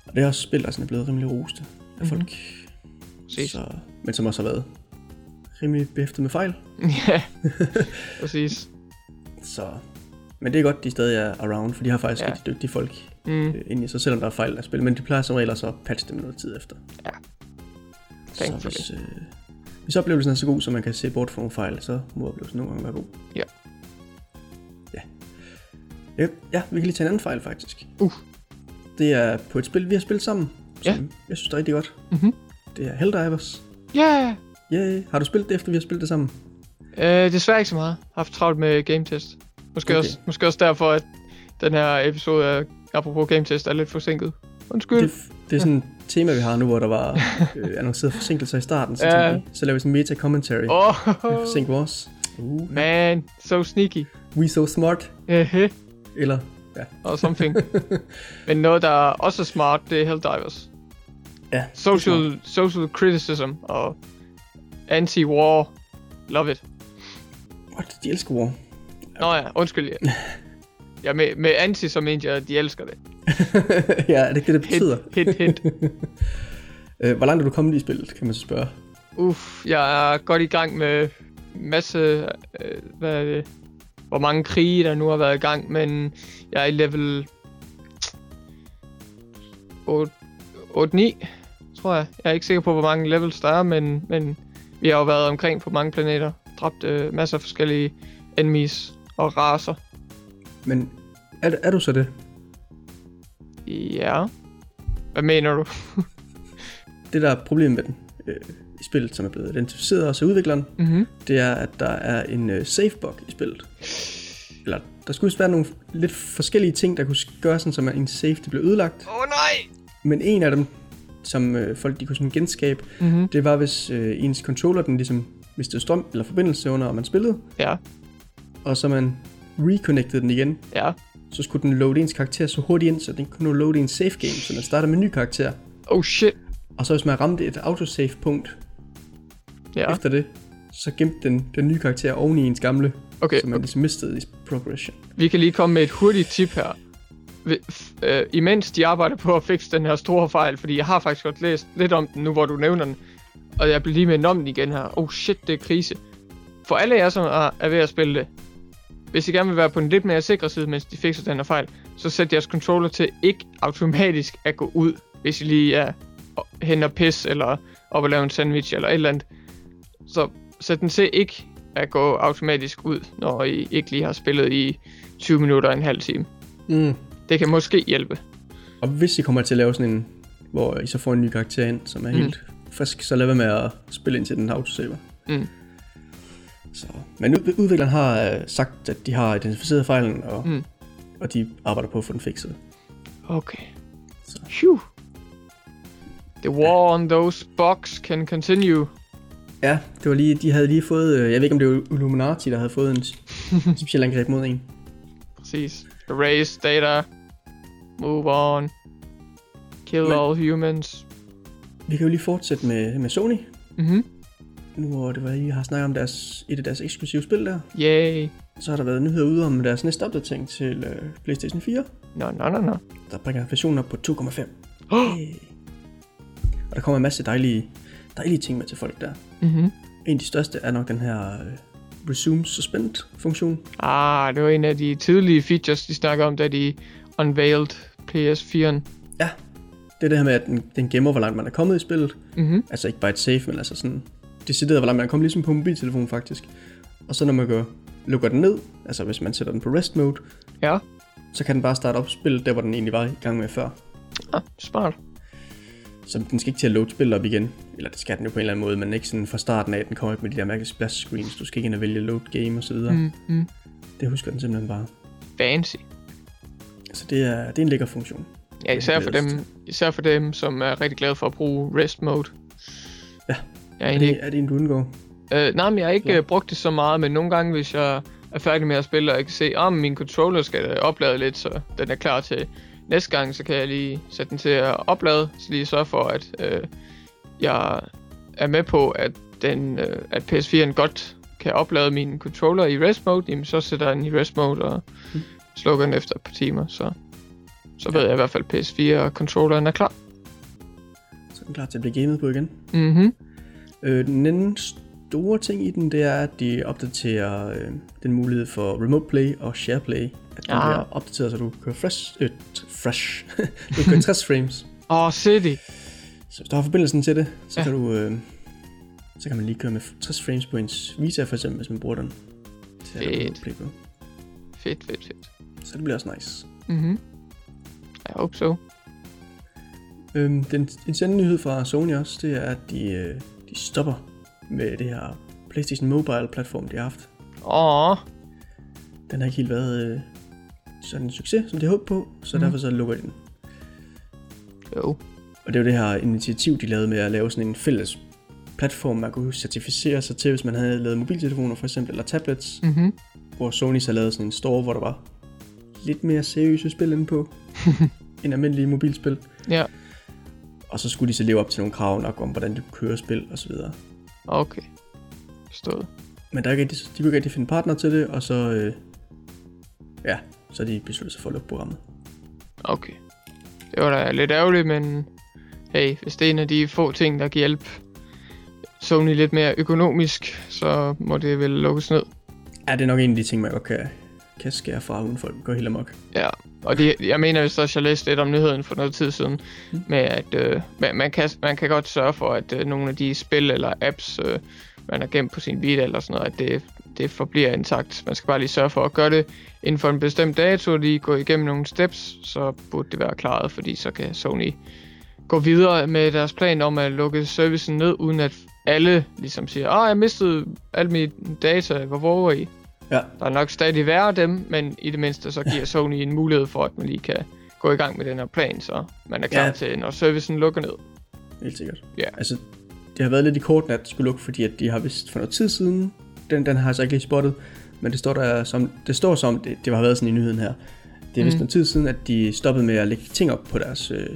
Og det er også spil, der sådan er blevet rimelig roste af Mhm. folk. Præcis. Så, men som også har været rimelig behæftet med fejl. ja, præcis. Så, men det er godt, de stadig er around, for de har faktisk Ja. ja. rigtig dygtige folk Mm, øh, inde i sig, selvom der er fejl af spil. Men de plejer som regel også at patche dem noget tid efter. Så thankfully. hvis, øh, hvis oplevelsen er så god, så man kan se bort fra nogle fejl, så må oplevelsen nogle gange være god. Ja. Ja. Ja, ja vi kan lige tage en anden fejl faktisk. Uh. Det er på et spil, vi har spillet sammen, som Ja. jeg synes er rigtig godt. Mhm. Det er Helldivers. Ja, Yay. Har du spillet det, efter vi har spillet det sammen? øh, desværre ikke så meget. Haft travlt med game test. Måske, Okay. også, måske også derfor, at den her episode af apropos game test er lidt forsinket. Undskyld. Det, det er sådan et tema, vi har nu, hvor der var øh, annonceret forsinkelser i starten, så, Ja. vi, så laver vi sådan en meta-commentary. Oh. oh, Forsink vores. Uh, man, so sneaky. we so smart. Hehe, Eller, ja. og something. Men noget, der er også smart, det er Helldivers. ja Social, social criticism og anti-war. Love it. What? De elsker War. Nå ja, undskyld. Ja, ja med, med anti, så mente jeg, at de elsker det. ja, er det ikke det, det betyder? Hint, hint, hint. Øh, hvor langt er du kommet i spillet, kan man så spørge? Uff, jeg er godt i gang med masse, øh, hvad er det, hvor mange krige der nu har været i gang, men jeg er i level 8, 8-9, tror jeg. Jeg er ikke sikker på, hvor mange levels der er, men, men vi har jo været omkring på mange planeter, dræbt øh, masser af forskellige enemies og raser. Men er, er du så det? Ja. Hvad mener du? Det, der er problemet med den øh, spillet, som er blevet identificeret også af udvikleren, Mhm. det er, at der er en øh, save-bug i spillet. Eller, der skulle være nogle lidt forskellige ting, der kunne gøre sådan, så en save det blev ødelagt. Åh oh, nej! Men en af dem, som øh, folk de kunne sådan genskabe, Mhm. det var, hvis øh, ens controller den ligesom mistede strøm eller forbindelse under, og man spillede, Ja, og så man reconnectede den igen, ja. så skulle den load ens karakter så hurtigt ind, så den kunne nu load en save game, så man starter med en ny karakter. Oh shit. Og så hvis man ramte et autosave punkt Ja, efter det, så gemte den den nye karakter oven i ens gamle, okay. så man ligesom mistede i progression. Vi kan lige komme med et hurtigt tip her. Øh, imens de arbejder på at fikse den her store fejl, fordi jeg har faktisk godt læst lidt om den nu, hvor du nævner den, og jeg bliver lige med om den igen her. Oh shit, det er krise. For alle jer, som er, er ved at spille det, hvis I gerne vil være på en lidt mere sikre side, mens de fikser den her fejl, så sæt jeres controller til ikke automatisk at gå ud, hvis I lige er hen og pis, eller op og lave en sandwich, eller et eller andet. Så sæt den til ikke at gå automatisk ud, når I ikke lige har spillet i 20 minutter og en halv time. Mm. Det kan måske hjælpe. Og hvis I kommer til at lave sådan en, hvor I så får en ny karakter ind, som er Mm. helt frisk, så lad være med at spille ind til den autosaver. Mm. Så. Men ud- udvikleren har øh, sagt, at de har identificeret fejlen, og, Mm. og de arbejder på at få den fikset. Okay. Så. Phew. The war on those bugs can continue. Ja, det var lige, de havde lige fået, øh, jeg ved ikke om det var Illuminati, der havde fået en speciel angreb mod en. Præcis. Erase data. Move on. Kill Men- all humans. Vi kan jo lige fortsætte med, med Sony, Mhm. nu hvor det var, I har snakket om deres, et af deres eksklusive spil der. Yay. Så har der været nyheder ude om deres næste opdatering til øh, PlayStation 4, Nå, nå, nå, nå. der bringer versionen op på 2,5. Oh. Hey. Og der kommer en masse dejlige, dejlige ting med til folk der. Mhm. En af de største er nok den her øh, Resume Suspend funktion. Ah, det var en af de tidlige features, de snakker om, da de unveiled PS4'en. Ja, det er det her med, at den, den gemmer, hvor langt man er kommet i spillet. Mhm. Altså ikke bare et save, men altså sådan decideret, hvor langt man er kommet, ligesom på mobiltelefonen faktisk. Og så når man går, lukker den ned, altså hvis man sætter den på rest mode, Ja. så kan den bare starte op spillet der, hvor den egentlig var i gang med før. Ah, smart. Så den skal ikke til at load spillet op igen. Eller det skal den jo på en eller anden måde, men ikke sådan fra starten af, at den kommer ikke med de der mærkelige splash screens. Du skal ikke ind og vælge load game og så videre. Mm. Mm. Det husker den simpelthen bare. Fancy. Så det er, det er en lækker funktion. Ja, især for, dem, især for dem, som er rigtig glade for at bruge rest mode. Ja. Jeg er Er det, er det en, du undgår? Øh, nej, men jeg har ikke Klar. øh, brugt det så meget, men nogle gange, hvis jeg er færdig med at spille, og jeg kan se, at oh, min controller skal oplade lidt, så den er klar til næste gang, så kan jeg lige sætte den til at oplade, så lige sørge for, at øh, jeg er med på, at, den, øh, at PS4'en godt kan oplade min controller i rest mode, jamen så sætter jeg den i rest mode og Mm. slukker den efter et par timer, så, så ved jeg i hvert fald, at PS4 og controlleren er klar. Så er den klar til at blive gamet på igen. Mhm. Øh, den anden store ting i den, det er, at de opdaterer øh, den mulighed for remote play og share play. At den Ah. bliver opdateret, så du kører fresh. Øh, fresh. du kører 60 frames. Åh, oh, City. Så hvis du har forbindelsen til det, så Ja. ja. kan du... Øh, så kan man lige køre med 60 frames på ens Vita for eksempel, hvis man bruger den. Til Fedt. play på. Fedt, fedt, fedt. Så det bliver også nice. Mhm. I hope so. Øhm, den, en anden nyhed fra Sony også, det er, at de, øh, de stopper med det her PlayStation Mobile platform, de har haft. Åh, Den har ikke helt været øh, sådan en succes, som de håbet på, så mm. derfor så lukker de den. jo. Og det er jo det her initiativ, de lavede med at lave sådan en fælles platform, man kunne certificere sig til, hvis man havde lavet mobiltelefoner for eksempel, eller tablets, mm. Mhm. hvor Sony så lavede sådan en store, hvor der var lidt mere seriøse spil inde på, end almindelige mobilspil. Ja, Og så skulle de så leve op til nogle krav nok om, hvordan du kører spil osv. okay. Forstået. Men der er ikke rigtig, de kunne ikke rigtig finde partner til det, og så, øh, ja, så er de besluttet sig for at lukke programmet. Okay. Det var da lidt ærgerligt, men hey, hvis det er en af de få ting, der kan hjælpe Sony lidt mere økonomisk, så må det vel lukkes ned. Ja, det er nok en af de ting, man godt kan, kan skære fra, uden folk går helt amok. Ja, og det, jeg mener hvis også, jeg læste lidt om nyheden for noget tid siden, Mm. med at øh, man, man, kan, man kan godt sørge for, at øh, nogle af de spil eller apps, øh, man har gemt på sin Vita eller sådan noget, at det, det forbliver intakt. Man skal bare lige sørge for at gøre det inden for en bestemt dato, og lige gå igennem nogle steps, så burde det være klaret, fordi så kan Sony gå videre med deres plan om at lukke servicen ned, uden at alle ligesom siger, åh, jeg mistede alle mine data, hvor våger I? Ja. Der er nok stadig være dem, men i det mindste så giver Sony en mulighed for, at man lige kan gå i gang med den her plan, så man er klar Ja. til, når servicen lukker ned. Helt sikkert. Ja. Altså, det har været lidt i korten, at det skulle lukke, fordi at de har vist for noget tid siden, den, den har jeg så ikke lige spottet, men det står der som, det står som, det, det har været sådan i nyheden her, det er vist Mm. noget tid siden, at de stoppede med at lægge ting op på deres øh,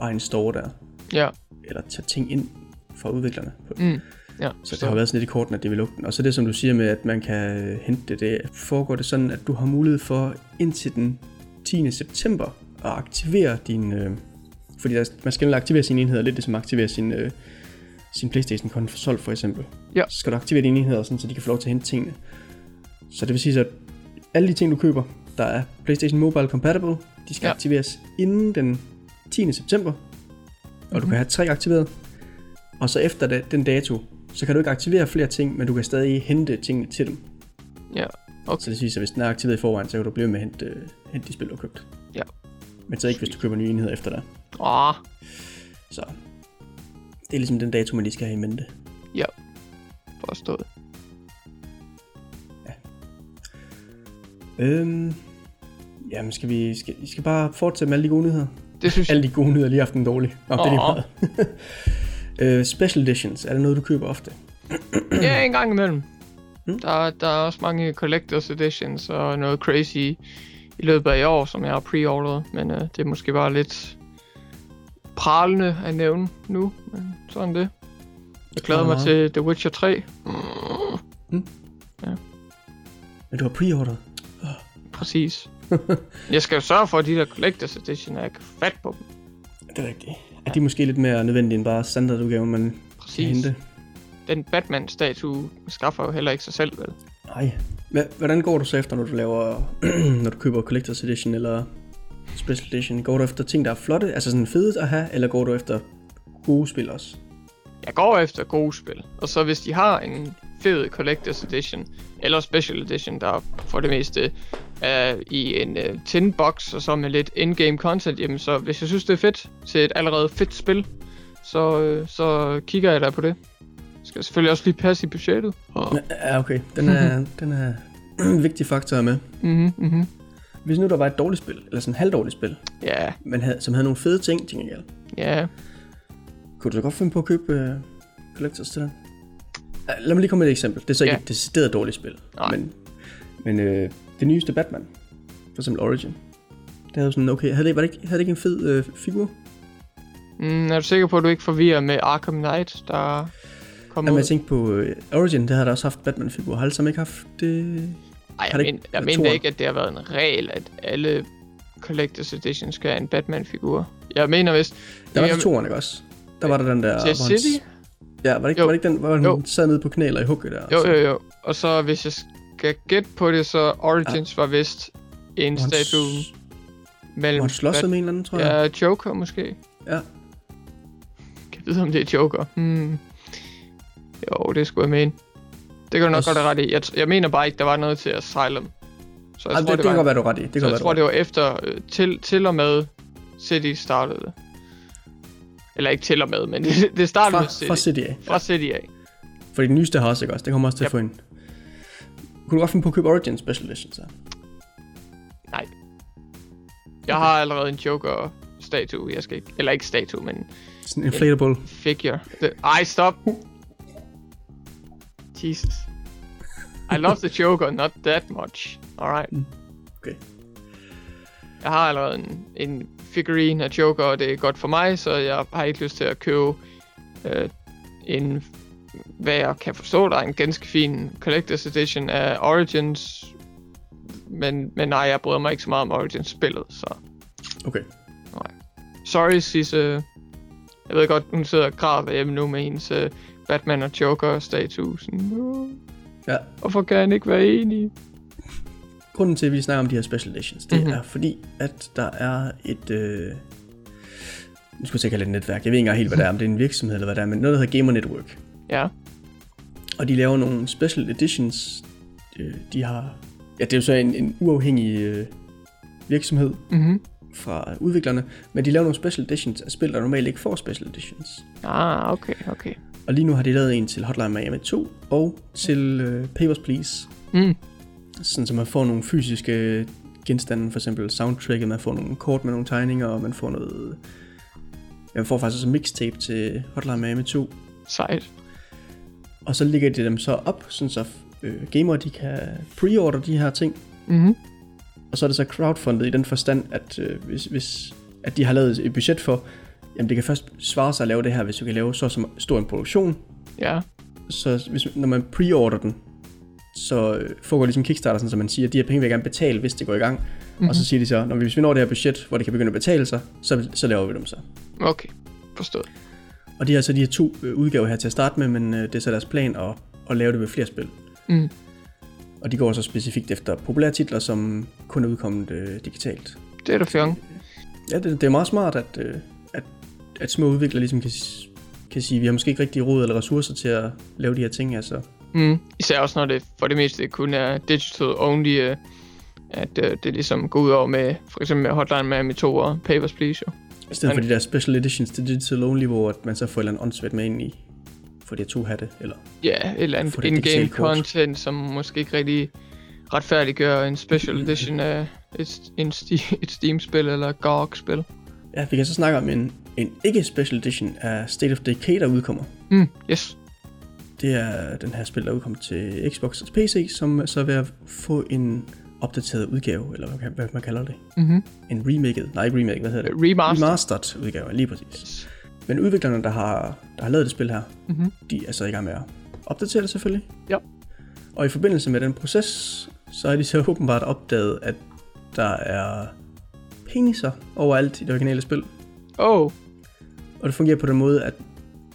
egen store der, Ja, eller tage ting ind fra udviklerne. På. mm. Ja. Så det har været sådan lidt i korten, at det vil lukke den. Og så det, som du siger med, at man kan hente det, det foregår det sådan, at du har mulighed for indtil den 10. september at aktivere din... Øh, fordi der, man skal nemlig aktivere sine enheder, lidt ligesom aktivere sin, øh, sin Playstation-konsol for eksempel. Ja. Så skal du aktivere dine enheder, sådan, så de kan få lov til at hente tingene. Så det vil sige, så, at alle de ting, du køber, der er PlayStation Mobile Compatible, de skal Ja. ja. aktiveres inden den 10. september. Og mm-hmm. du Mhm. kan have tre aktiveret. Og så efter det, den dato, så kan du ikke aktivere flere ting, men du kan stadig hente tingene til dem. Ja, okay. Så det siger, at hvis den er aktiveret i forvejen, så kan du blive med at hente, øh, hente de spil, du har købt. Ja. Men så ikke, hvis du køber nye enheder efter det. Åh, Så det er ligesom den dato, man lige skal have i mente. forstået. Øhm, jamen, skal vi, skal, vi skal bare fortsætte med alle de gode nyheder. Det synes jeg. Alle de gode nyheder lige haft en dårlig. Nå, det er lige meget. øh, special editions, er det noget, du køber ofte? Ja, en gang imellem. Mm. Der, der er også mange collectors editions og noget crazy i løbet af i år, som jeg har pre-orderet. Men øh, det er måske bare lidt pralende at nævne nu. Men sådan det. Jeg glæder mig til The Witcher 3. Men du har pre-orderet. Præcis. jeg skal jo sørge for, at de der collectors edition, at jeg kan fat på dem. Det er rigtigt. Er de måske lidt mere nødvendige end bare standardudgaven, man kan Præcis. hente? Den Batman-statue skaffer jo heller ikke sig selv, vel? Nej. Hvordan går du så efter, når du laver, når du køber Collector's Edition eller Special Edition? Går du efter ting, der er flotte, altså sådan fede at have, eller går du efter gode spil også? Jeg går efter gode spil. Og så hvis de har en fed Collector's Edition, eller Special Edition, der for det meste er i en uh, tin box, og så med lidt in-game content, jamen så hvis jeg synes det er fedt til et allerede fedt spil, så, øh, så kigger jeg da på det. Skal selvfølgelig også lige passe i budgettet. Oh. Ja, okay. Den er, den er en vigtig faktor med. Mhm, mhm. Hvis nu der var et dårligt spil, eller sådan et halvdårligt spil, Ja, men havde, som havde nogle fede ting til gengæld, ja. kunne du så godt finde på at købe uh, Collector's til den? Uh, lad mig lige komme med et eksempel. Det er så ikke Ja. et decideret dårligt spil, Nej. men, men uh, det nyeste Batman, for eksempel Origin, det havde sådan, okay, havde det, var det ikke, havde det ikke en fed uh, figur? Mm, er du sikker på, at du ikke forvirrer med Arkham Knight, der kommer Jamen, ud? jeg tænkte på uh, Origin, der har der også haft Batman-figur. Har det som ikke haft det? Ej, har jeg, det men, jeg er mener ikke, at det har været en regel, at alle Collector's Edition skal have en Batman-figur. Jeg mener vist... Der var jeg, til toeren, ikke også? Der var der den der... Han- City? Ja, var det ikke, Jo. var det ikke den, hvor Jo. sad nede på knæler i hugget der? Jo, jo, jo. Og så hvis jeg skal gætte på det, så Origins var vist en han statue mellem... Hvor slåsede med en eller anden, tror jeg. Ja, Joker måske. Ja. Kan vide, om det er Joker. Hmm. Jo, det skulle jeg mene. Det kan du nok Også- godt have ret i. Jeg, jeg mener bare ikke, der var noget til Asylum. Så jeg Ej, tror, det, det, var kan godt være, du ret i. Det så jeg tror, det var efter, øh, til, til og med City startede. Eller ikke til og med, men det, det startede fra, med City. fra af. Fra City af. Fordi den nyeste har også, ikke også? Det kommer også til at Yep. få en... Kunne du godt finde på at købe Origin Special Edition, så? Nej. Jeg har allerede en Joker-statue. Jeg skal ikke... Eller ikke statue, men Sådan en inflatable. figure. Det, ej, stop. Jesus. I love the Joker, not that much. Alright. Okay. Jeg har allerede en, en figurine af Joker, og det er godt for mig, så jeg har ikke lyst til at købe øh, en, hvad jeg kan forstå, der er en ganske fin Collector's Edition af Origins. Men, men nej, jeg bryder mig ikke så meget om Origins-spillet, så Okay. sorry, Sisse. Jeg ved godt, hun sidder og græder derhjemme nu med hendes uh, Batman og Joker-statue. Sådan, "Åh, Ja. Hvorfor kan han ikke være enig? Grunden til, at vi snakker om de her Special Editions, det Mhm. mm-hmm. er fordi, at der er et... Øh... Nu skulle jeg sige kalde det et netværk. Jeg ved ikke engang helt, hvad det er, om det er en virksomhed eller hvad det er, men noget, der hedder Gamer Network. Ja. Og de laver nogle special editions. Øh, De har... Ja, det er jo så en, en uafhængig øh, virksomhed, Mhm. fra udviklerne, men de laver nogle special editions af spil, der normalt ikke får special editions. Ah, okay, okay. Og lige nu har de lavet en til Hotline Miami 2 og til øh, Papers, Please. Mm. Sådan så man får nogle fysiske genstande, for eksempel soundtracket, man får nogle kort med nogle tegninger, og man får noget... Ja, man får faktisk også en mixtape til Hotline Miami 2. Sejt. Og så ligger de dem så op, sådan så øh, gamere de kan pre-order de her ting. Mhm. Og så er det så crowdfundet i den forstand, at øh, hvis, hvis at de har lavet et budget for, jamen det kan først svare sig at lave det her, hvis du kan lave så som stor en produktion. Ja. Så hvis, når man pre-order den, så øh, foregår ligesom Kickstarter, sådan, så man siger, at de her penge vil jeg gerne betale, hvis det går i gang. Mm-hmm. Og så siger de så, når vi, hvis vi når det her budget, hvor det kan begynde at betale sig, så, så laver vi dem så. Okay. Forstået. Og de har så de her to øh, udgaver her til at starte med, men øh, det er så deres plan at, at lave det med flere spil. Mm. Og de går så specifikt efter populære titler, som kun er udkommet øh, digitalt. Det er da fjong. Ja, det, det er meget smart, at, øh, at, at små udviklere ligesom kan, kan sige, at vi har måske ikke rigtig råd eller ressourcer til at lave de her ting. Altså, Mm. Især også når det for det meste kun er digital only, øh, at øh, det ligesom går ud over med, for eksempel med Hotline Miami 2 og Papers, Please. Jo. I stedet for de der special editions til digital only, hvor man så får et eller andet åndssvagt med ind i, for de to hatte, eller Ja, et eller andet det in-game content, som måske ikke rigtig retfærdiggør en special edition af et, en sti, et Steam-spil eller GOG-spil. Ja, vi kan så snakke om en, en ikke special edition af State of Decay, der udkommer. Mm, yes. Det er den her spil, der udkommer til Xbox og PC, som så er ved at få en opdateret udgave, eller hvad, hvad man kalder det. Mm-hmm. En remaket, nej ikke remake, hvad hedder det? Remaster. Remastered udgave, lige præcis. Men udviklerne, der har, der har lavet det spil her, Mm-hmm. de er så i gang med at opdatere det selvfølgelig. Ja. Og i forbindelse med den proces, så har de så åbenbart opdaget, at der er peniser overalt i det originale spil. Oh, Og det fungerer på den måde, at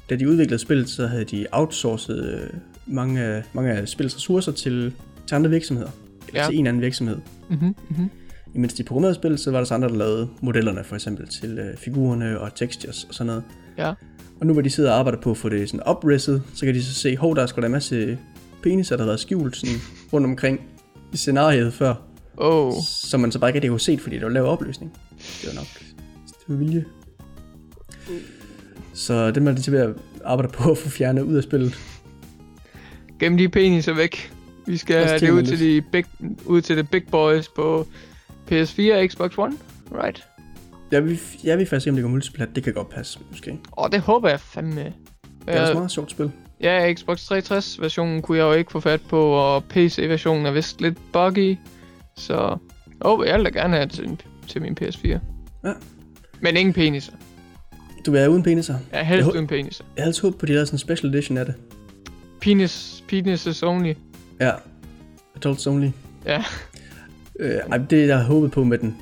da de udviklede spillet, så havde de outsourcet øh, mange, af- mange af spillets ressourcer til, til andre virksomheder. Eller Ja. til en anden virksomhed. mm-hmm. Mm-hmm. Imens de programmerede spillet, så var der så andre, der lavede modellerne for eksempel til øh, figurerne og textures og sådan noget. Ja. Og nu hvor de sidder og arbejder på at få det sådan opridset, så kan de så se, hov, der er sgu da en masse peniser, der har været skjult sådan rundt omkring i scenariet før, Oh, som man så bare ikke rigtig kunne set, fordi det var lav opløsning. Det var nok det var vilje. Så det er de til at arbejde på at få fjernet ud af spillet. gem de peniser væk. Vi skal have det ud til, de big, ud til the big boys på PS4 og Xbox One. Right. Jeg vil, jeg vil faktisk se, om det går multiplat. Det kan godt passe, måske. Og det håber jeg fandme. Det er også meget sjovt spil. Ja, Xbox 360 versionen kunne jeg jo ikke få fat på, og PC versionen er vist lidt buggy. Så oh, jeg vil da gerne have til, til min PS4. Ja. Men ingen peniser. Du vil have uden peniser. Er helst Jeg uden peniser. Jeg havde håbet på, at de lavede sådan en special edition af det. Penis, penises only. Ja. Adults only. Ja. Øh, ej, det jeg havde håbet på med den,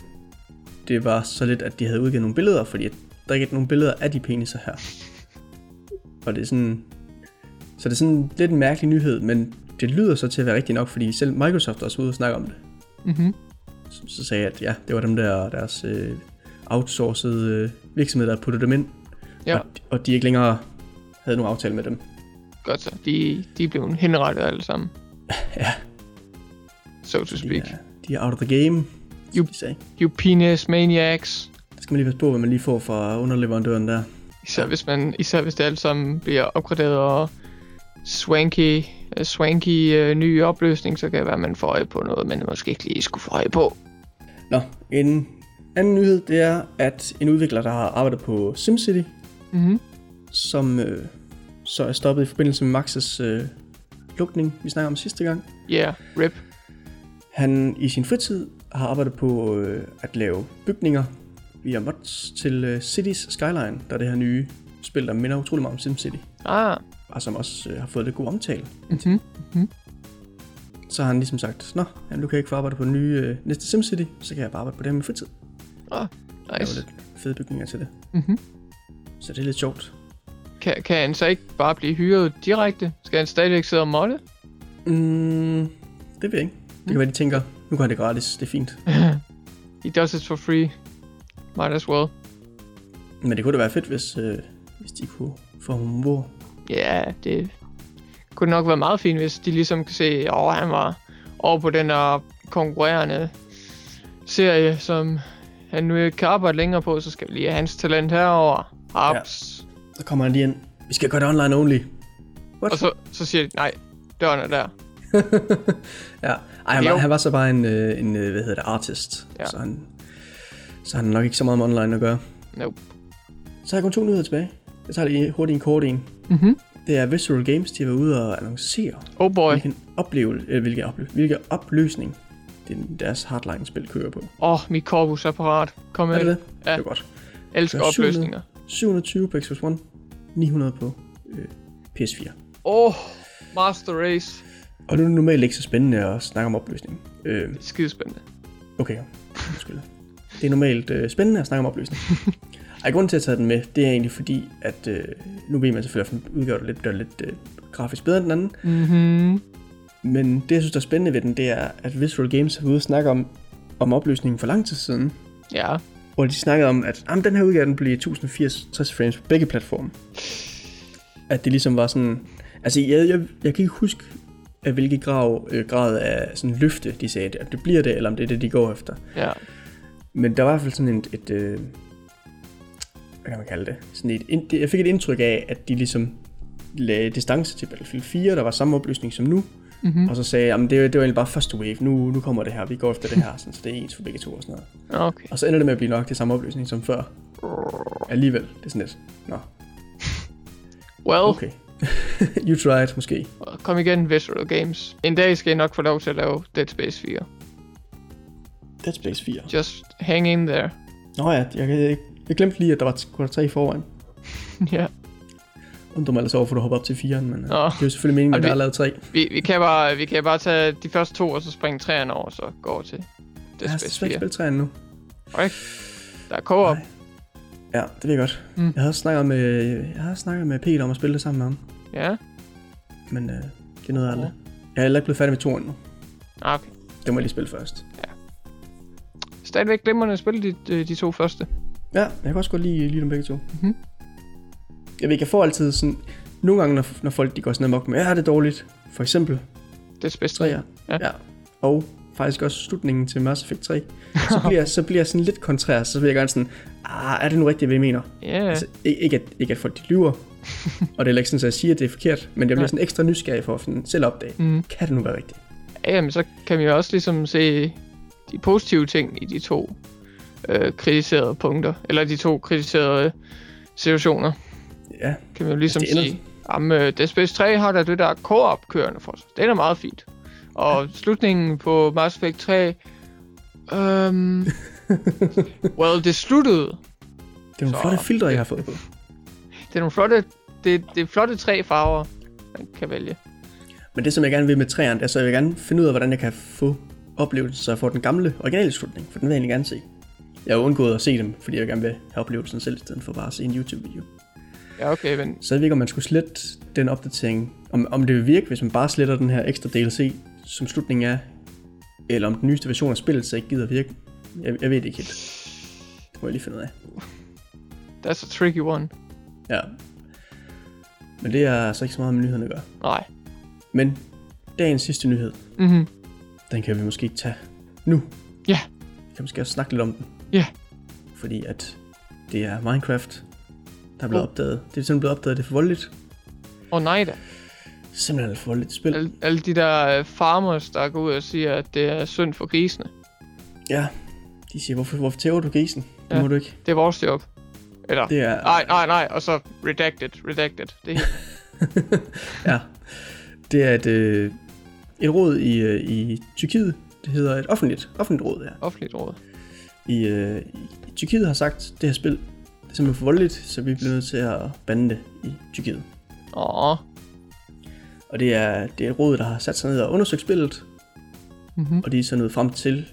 det var så lidt, at de havde udgivet nogle billeder, fordi der ikke er nogen billeder af de peniser her. Og det er sådan... Så det er sådan lidt en mærkelig nyhed, men det lyder så til at være rigtigt nok, fordi selv Microsoft også ude og snakke om det. Mhm. Så, så sagde jeg, at ja, det var dem der, deres øh, outsourcede øh, virksomhed, der puttede dem ind. Ja. Og, og de ikke længere havde nogen aftale med dem. Godt så. De, de blevet henrettet alle sammen. Ja. So to De speak. er, de er out of the game, som de sagde. You penis maniacs. Der skal man lige passe på, hvad man lige får fra underleverandøren der. Især hvis, man, især hvis det alt sammen bliver opgraderet og swanky, uh, swanky uh, ny opløsning, så kan det være, at man får øje på noget, man måske ikke lige skulle få øje på. Nå, en anden nyhed, det er, at en udvikler, der har arbejdet på SimCity, Mhm. som øh, så er stoppet i forbindelse med Max's øh, lukning, vi snakker om sidste gang. Yeah, rip. Han i sin fritid har arbejdet på øh, at lave bygninger via mods til øh, Cities Skyline, der er det her nye spil, der minder utrolig meget om SimCity, Ah, og som også øh, har fået lidt god omtale. mhm. Så har han ligesom sagt, nå, jamen, du kan ikke få arbejde på den nye øh, næste SimCity, så kan jeg bare arbejde på det her med fritid. Ah, nice. lidt fede bygninger til det. Mhm. Så det er lidt sjovt. Kan, kan han så ikke bare blive hyret direkte? Skal han stadigvæk sidde og modde? Mm, det ved jeg ikke. Det kan være, de tænker, nu kan han det gratis, det er fint. He does it for free. Might as well. Men det kunne da være fedt, hvis, øh, hvis de kunne få ham ombord. Ja, det kunne nok være meget fint, hvis de ligesom kan se, at oh, han var over på den der konkurrerende serie, som han øh, kan arbejde længere på, så skal vi lige have hans talent herover. Haps. Så kommer han lige ind. Vi skal gøre det online only. Og så, så siger de, nej, døren er der. Ja. Ej, han var, Jo. han var så bare en, øh, en øh, hvad hedder det, artist. Ja. Så han, så han nok ikke så meget med online at gøre. Nope. Så har jeg kun to nyheder tilbage. Jeg tager lige hurtigt en kort en. Mhm. Det er Visceral Games, de har været ude og annoncere, Oh boy. hvilken, oplevelse, øh, hvilken, ople, hvilken opløsning det, deres Hardline-spil kører på. Åh, oh, mit korpus er parat. Kom Er med. det det? Ja. Det er godt. Elsker Det er opløsninger. 720 på Xbox One, 900 på øh, PS4. Åh, oh, Master Race. Og nu er det normalt ikke så spændende at snakke om opløsning. Øh, Skidespændende. okay, undskyld. Det er normalt øh, spændende at snakke om opløsning. Ej, grunden til at tage den med, det er egentlig fordi, at øh, nu ved man selvfølgelig, at det lidt, der er lidt øh, grafisk bedre end den anden. Mhm. Men det, jeg synes, der er spændende ved den, det er, at Visual Games har været ude og snakke om, om opløsningen for lang tid siden. Ja. Hvor de snakkede om, at jamen, den her udgave den bliver 1080 60 frames på begge platforme. At det ligesom var sådan... Altså, jeg, jeg, jeg kan ikke huske, af hvilke grad, øh, grad af sådan løfte, de sagde, at det bliver det, eller om det er det, de går efter. Ja. Men der var i hvert fald sådan et, et øh, hvad kan man kalde det? Sådan et, det- jeg fik et indtryk af, at de ligesom lagde distance til Battlefield 4, der var samme opløsning som nu, Mhm. og så sagde jeg, at det, det var egentlig bare første wave, nu, nu kommer det her, vi går efter det her, sådan, så det er ens for begge to og sådan noget. Okay. Og så ender det med at blive nok det samme opløsning som før. Alligevel, det er sådan lidt, nå, Well, okay. you tried, måske. kom igen, Visual Games. En dag skal I nok få lov til at lave Dead Space 4. Dead Space 4. Just hang in there. Nå ja, jeg, jeg, jeg glemte lige, at der var, var tre i forvejen. ja. Undrer mig ellers over, for du hopper op til 4'eren, men øh, Nå. det er jo selvfølgelig meningen, at Og der er lavet tre. Vi, vi, kan bare, vi kan bare tage de første to, og så springe træerne over, så gå over til Dead Jeg har slet ikke 4. spillet træerne nu. Right? Der er co-op. Ja, det ved jeg godt. Mm. Jeg havde snakket med, jeg havde snakket med Peter om at spille det sammen med ham, Ja. men øh, det nåede jeg aldrig. Jeg er heller ikke blevet færdig med toren nu. Ah, Okay. Det må jeg lige spille først. Stadigvæk glemrende at spille de, de, de to første. Ja, jeg kan også godt lide, lide dem begge to. Mhm. Jeg ved ikke, jeg får altid sådan... Nogle gange, når, når folk de går sådan amok med, ja, det er dårligt. For eksempel Dead Space 3. 3'er. Ja. ja. Og faktisk også slutningen til Mass Effect 3. Så bliver, så bliver jeg sådan lidt kontrær. Så bliver jeg gerne sådan, ah, er det nu rigtigt, hvad I mener? Ja. Altså, ikke, at, ikke at folk de lyver, og det er ikke sådan, at jeg siger, at det er forkert, men jeg bliver Nej. sådan ekstra nysgerrig for at sådan selv opdage, Mm. kan det nu være rigtigt? Ja, jamen, så kan vi også ligesom se de positive ting i de to øh, kritiserede punkter. Eller de to kritiserede øh, situationer. Ja, Kan vi jo ligesom Det sige. Jamen, øh, Dead Space 3 har da det der co-op kørende for sig. Det er da meget fint. Og slutningen på Mass Effect 3... Øhm, well, det sluttede. det er nogle Så- flotte filtre, jeg har fået på. Det er nogle flotte... Det, det er flotte tre farver, man kan vælge. Men det, som jeg gerne vil med træerne, det er så, jeg vil gerne finde ud af, hvordan jeg kan få oplevelsen, så jeg får den gamle, originale slutning, for den vil jeg egentlig gerne se. Jeg har undgået at se dem, fordi jeg gerne vil have oplevelsen selv, i stedet for bare at se en YouTube-video. Ja, okay, men... Så jeg ved ikke, om man skulle slette den opdatering, om, om det vil virke, hvis man bare sletter den her ekstra DLC, som slutningen er, eller om den nyeste version af spillet så ikke gider virke. Jeg, jeg ved det ikke helt. Det må jeg lige finde ud af. That's a tricky one. Ja. Men det er altså ikke så meget med nyhederne at gøre. Nej. Men dagens sidste nyhed, Mhm. den kan vi måske tage nu. Ja. Vi kan måske også snakke lidt om den. Ja. Fordi at det er Minecraft, der er blevet Oh. opdaget. Det er simpelthen blevet opdaget, at det er for voldeligt. Åh oh, nej da. Simpelthen for voldeligt spil. Alle, alle de der øh, farmers, der går ud og siger, at det er synd for grisene. Ja. De siger, hvorfor, hvorfor tæver du grisen? Det Ja. må du ikke. Det er vores job. Eller... Det er... Nej, nej, nej, og så redacted, redacted. Det er. Ja. Det er et, øh, et råd i, øh, i Tyrkiet. Det hedder et offentligt, offentligt råd, ja. offentligt råd. I, øh, i Tyrkiet har sagt, at det her spil det er simpelthen for voldeligt, så vi bliver nødt til at bande det i Tyrkiet. Åh. Og det er, det er et råd, der har sat sig ned og undersøgt spillet, Mm-hmm. og de er så nået frem til,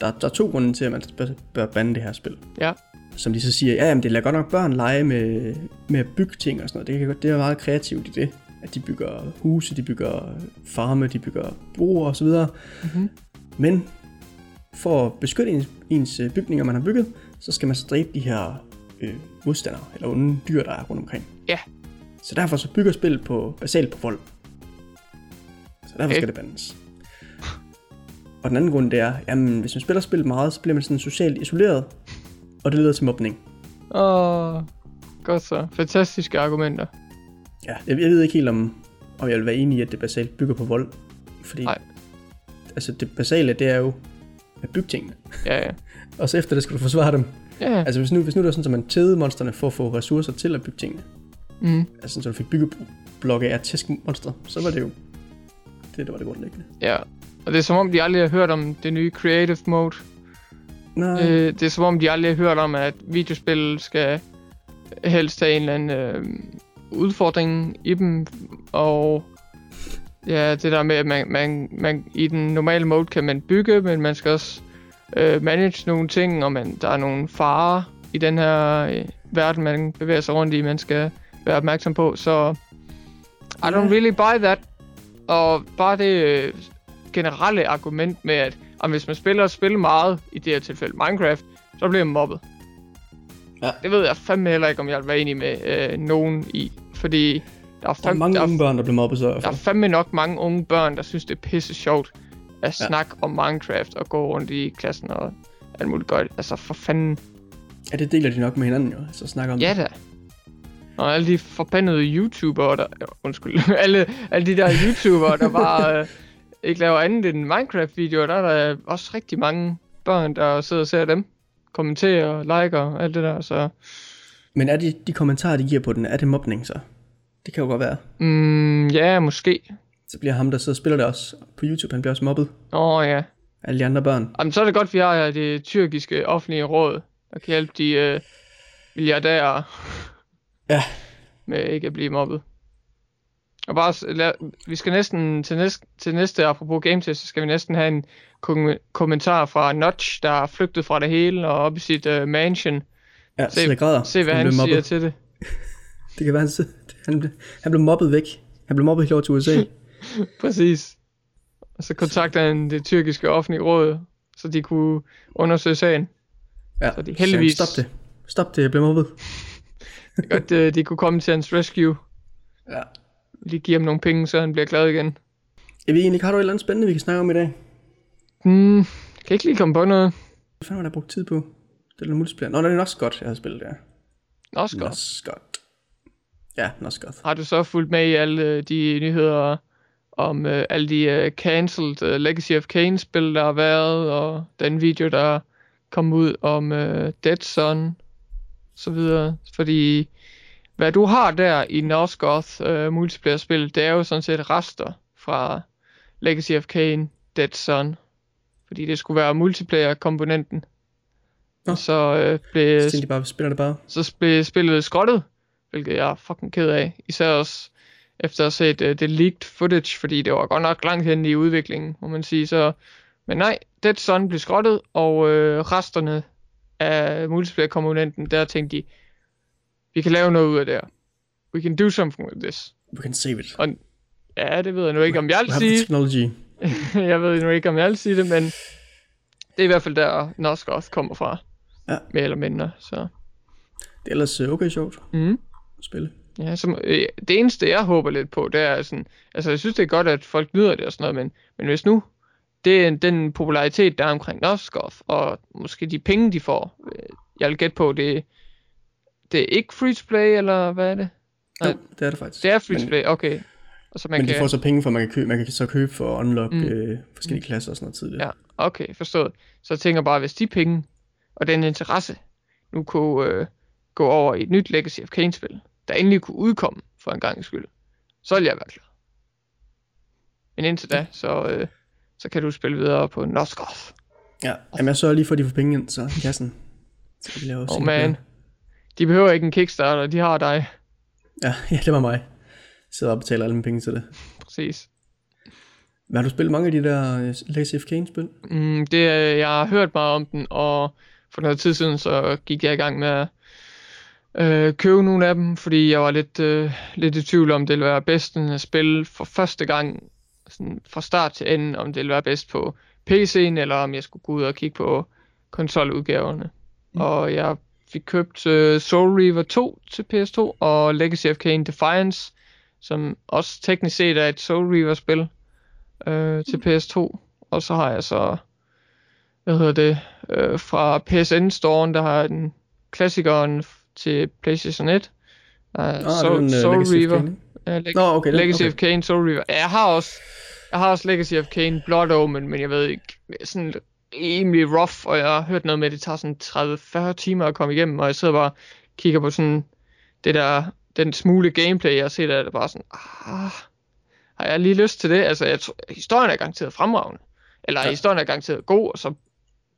der, der er to grunde til, at man bør, bør bande det her spil. Ja. Som de så siger, ja, jamen, det lader godt nok børn lege med, med at bygge ting og sådan noget. Det, kan, godt- det er meget kreativt i det. At de bygger huse, de bygger farme, de bygger broer osv. Mhm. Men for at beskytte ens, ens bygninger, man har bygget, så skal man så dræbe de her øh, modstandere, eller onde dyr, der er rundt omkring. Ja. Så derfor så bygger spillet på, basalt på vold. Så derfor Okay. skal det bandes. Og den anden grund det er, jamen hvis man spiller spillet meget, så bliver man sådan socialt isoleret. Og det leder til mobning. Åh, godt så. Fantastiske argumenter. Ja, jeg, jeg ved ikke helt om, om jeg vil være enig i, at det basalt bygger på vold. Fordi Nej. altså det basale, det er jo at bygge tingene. Ja, ja. Og så efter det skal du forsvare dem. Ja, Altså hvis nu, hvis nu det var sådan, at man tædede monsterne for at få ressourcer til at bygge tingene. mm, Altså så du fik byggeblokke af monstre, så var det jo det, der var det grundlæggende. ja. Og det er som om, de aldrig har hørt om det nye Creative Mode. Nej, Øh, det er som om, de aldrig har hørt om, at videospil skal helst have en eller anden øh, udfordring i dem. Og ja, det der med, at man, man, man, i den normale mode kan man bygge, men man skal også øh, manage nogle ting, og man, der er nogle farer i den her øh, verden, man bevæger sig rundt i, man skal være opmærksom på. Så I don't really buy that. Og bare det øh, generelle argument med, at og hvis man spiller og spiller meget, i det her tilfælde Minecraft, så bliver man mobbet. Ja. Det ved jeg fandme heller ikke, om jeg vil være enig med øh, nogen i. Fordi der er, der er fandme, mange der, unge børn, der bliver mobbet så der er fandme nok mange unge børn, der synes, det er pisse sjovt at Ja. snakke om Minecraft og gå rundt i klassen og alt muligt godt. Altså for fanden. Ja, det deler de nok med hinanden jo, så snakker om Ja da. Og alle de forbandede YouTubere, der... øh, Undskyld. alle, alle de der YouTubere, der bare øh, ikke laver andet end Minecraft-videoer, der er der også rigtig mange børn, der sidder og ser dem. Kommenterer liker og alt det der, så... Men er de, de kommentarer, de giver på den, er det mobning så? Det kan jo godt være. Mm, ja, måske. Så bliver ham, der sidder og spiller det også på YouTube, han bliver også mobbet. Åh oh, ja. Alle de andre børn. Jamen, så er det godt, vi har det tyrkiske offentlige råd, der kan hjælpe de øh, milliardærer Ja. med ikke at blive mobbet. Og bare, lad, vi skal næsten til næste, til næste apropos game test, så skal vi næsten have en kom- kommentar fra Notch, der er flygtet fra det hele og op i sit uh, mansion. Ja, Se- så græder. Se, hvad han, blev siger mobbet. til det. Det kan være, han, han, blev, han blev mobbet væk. Han blev mobbet helt over til USA. Præcis. Og så kontakter han det tyrkiske offentlige råd, så de kunne undersøge sagen. Ja, Så de heldigvis- Stop det. Stop det, jeg blev mobbet. Det Godt, øh, de kunne komme til hans rescue. Ja. Lige give ham nogle penge, så han bliver glad igen. Jeg ved egentlig ikke, har du et eller andet spændende, vi kan snakke om i dag? Hmm, jeg kan ikke lige komme på noget. Hvad fanden har jeg brugt tid på? Det er noget multiplayer. Nå, det er nok godt, jeg har spillet der. Også godt. Ja, nok godt. Har du så fulgt med i alle øh, de nyheder om øh, alle de uh, cancelled uh, Legacy of Kain spil, der har været, og den video, der kom ud om uh, Dead Sun, så videre. Fordi hvad du har der i Northgoth uh, multiplayer spil, det er jo sådan set rester fra Legacy of Kain, Dead Sun. Fordi det skulle være multiplayer komponenten. Nå. Så uh, blev Så de bare, spiller det bare. så blev spillet skrottet, hvilket jeg er fucking ked af. Især også efter at have set uh, det leaked footage, fordi det var godt nok langt hen i udviklingen, må man sige. Så, men nej, Dead Sun blev skrottet, og uh, resterne af multiplayer-komponenten, der tænkte de, vi kan lave noget ud af det her. We can do something with this. We can save it. Og ja, det ved jeg nu ikke, om jeg vil sige. technology. jeg ved nu ikke, om jeg vil sige det, men det er i hvert fald der, Nosgoth kommer fra. Ja. Mere eller mindre, så... Det er ellers øh, okay sjovt Mm. at spille. Ja, som, øh, det eneste, jeg håber lidt på, det er sådan, altså jeg synes, det er godt, at folk nyder det og sådan noget, men, men hvis nu, det er den popularitet, der er omkring Nosgoth, og måske de penge, de får, øh, jeg vil gætte på, det, det er ikke free to play, eller hvad er det? Jo, Nej. det er det faktisk. Det er free to men, play, okay. Og så man men kan, de får så penge for, at man kan, købe, man kan så købe for at unlock Mm. mm. øh, forskellige klasser og sådan noget tidligere. Ja, okay, forstået. Så jeg tænker bare, hvis de penge og den interesse nu kunne øh, gå over i et nyt Legacy of Kain-spil, der endelig kunne udkomme for en gang skyld, så vil jeg være glad. Men indtil da, så, øh, så kan du spille videre på Nosgoth. ja. Jamen jeg sørger lige for, at de får penge ind, så i kassen. Så kan vi lave Oh man, de behøver ikke en Kickstarter, de har dig. Ja, ja, det var mig. Jeg sidder og betaler alle mine penge til det. Præcis. Men har du spillet mange af de der øh, Legacy of Kain spil? Mm, det, er- jeg har hørt meget om den, og for noget tid siden, så gik jeg i gang med at øh, købe nogle af dem, fordi jeg var lidt, øh, lidt i tvivl om, det ville være bedst at spille for første gang, sådan fra start til ende, om det ville være bedst på PC'en, eller om jeg skulle gå ud og kigge på konsoludgaverne. Mm. Og jeg fik købt øh, Soul Reaver 2 til PS2, og Legacy of Kain Defiance, som også teknisk set er et Soul Reaver spil øh, til PS2. Og så har jeg så hvad hedder det, øh, fra PSN-storen, der har den klassikeren til PlayStation 1. Uh, Nå, Soul, den, uh, Soul Legacy of Reaver. Kain, ikke? Uh, Leg- Nå, okay, Legacy okay. of Kain, Soul Reaver. Ja, Jeg har også, jeg har også Legacy of Kain, Blood Omen, men jeg ved ikke, sådan rimelig rough, og jeg har hørt noget med, at det tager sådan 30-40 timer at komme igennem, og jeg sidder bare og kigger på sådan det der, den smule gameplay, jeg har set, er det bare sådan, ah, har jeg lige lyst til det? Altså, jeg tror, historien er garanteret fremragende. Eller. Ja. historien er garanteret god, og så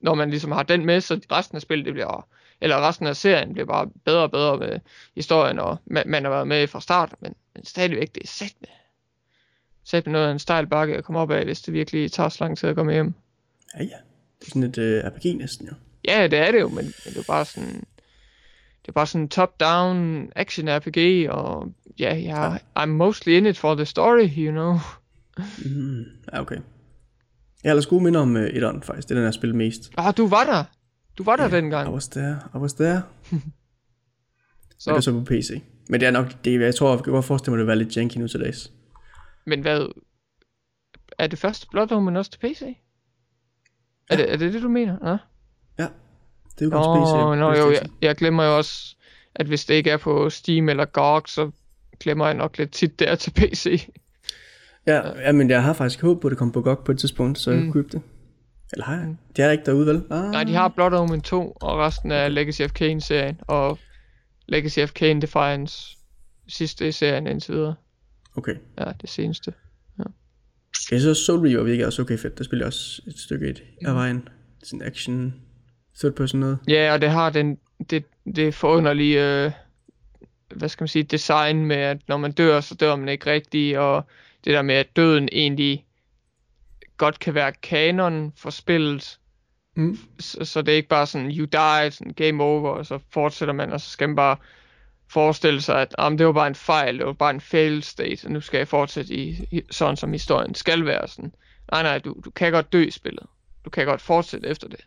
når man ligesom har den med, så resten af spillet, det bliver, eller resten af serien bliver bare bedre og bedre med historien, og man, man har været med fra start, men, men stadigvæk, det er sat med, sat med noget af en stejl bakke at komme op af, hvis det virkelig tager så lang tid at komme hjem. Ja, ja. Det er sådan et uh, RPG næsten, jo. Ja, det er det jo, men, men det er bare sådan, det er bare sådan top-down action RPG, og ja, jeg, I'm mostly in it for the story, you know. Mm, ja, okay. Jeg har ellers gode minder om uh, etteren, faktisk. Det er den, jeg har spillet mest. Ah, du var der. Du var der I dengang. was there, I was there. Så, Men det er så på PC. Men det er nok, det, jeg tror, jeg kan godt forestille mig, det vil være lidt janky nu til dags. Men hvad, er det første Blood Omen også til PC? Er, Ja. det, er det det, du mener? Ja. Det er jo også PC. nå, jo, jeg, jeg glemmer jo også, at hvis det ikke er på Steam eller GOG, så glemmer jeg nok lidt tit, det er til PC. Ja, ja, men jeg har faktisk håbet på, at det kom på GOG på et tidspunkt, så jeg Mm. kunne købe det. Eller har jeg? Det er ikke derude, vel? Ah, Nej, de har Blood Omen 2, og resten af Legacy of Kain-serien, og Legacy of Kain Defiance, sidste i serien indtil videre. Okay. Ja, det seneste. Jeg synes også, Soul Reaver virker også okay fedt. Der spiller også et stykke et af vejen. Sådan action, third person noget. Ja, og det har den, det, det forunderlige, øh, hvad skal man sige, design med, at når man dør, så dør man ikke rigtigt, og det der med, at døden egentlig godt kan være kanon for spillet, Mm. så, så det er ikke bare sådan, you die, sådan game over, og så fortsætter man, og så skal man bare forestille sig, at ah, det var bare en fejl, det var bare en failed state, og nu skal jeg fortsætte i, i sådan, som historien skal være. Sådan. Nej, nej, du, du kan godt dø i spillet. Du kan godt fortsætte efter det.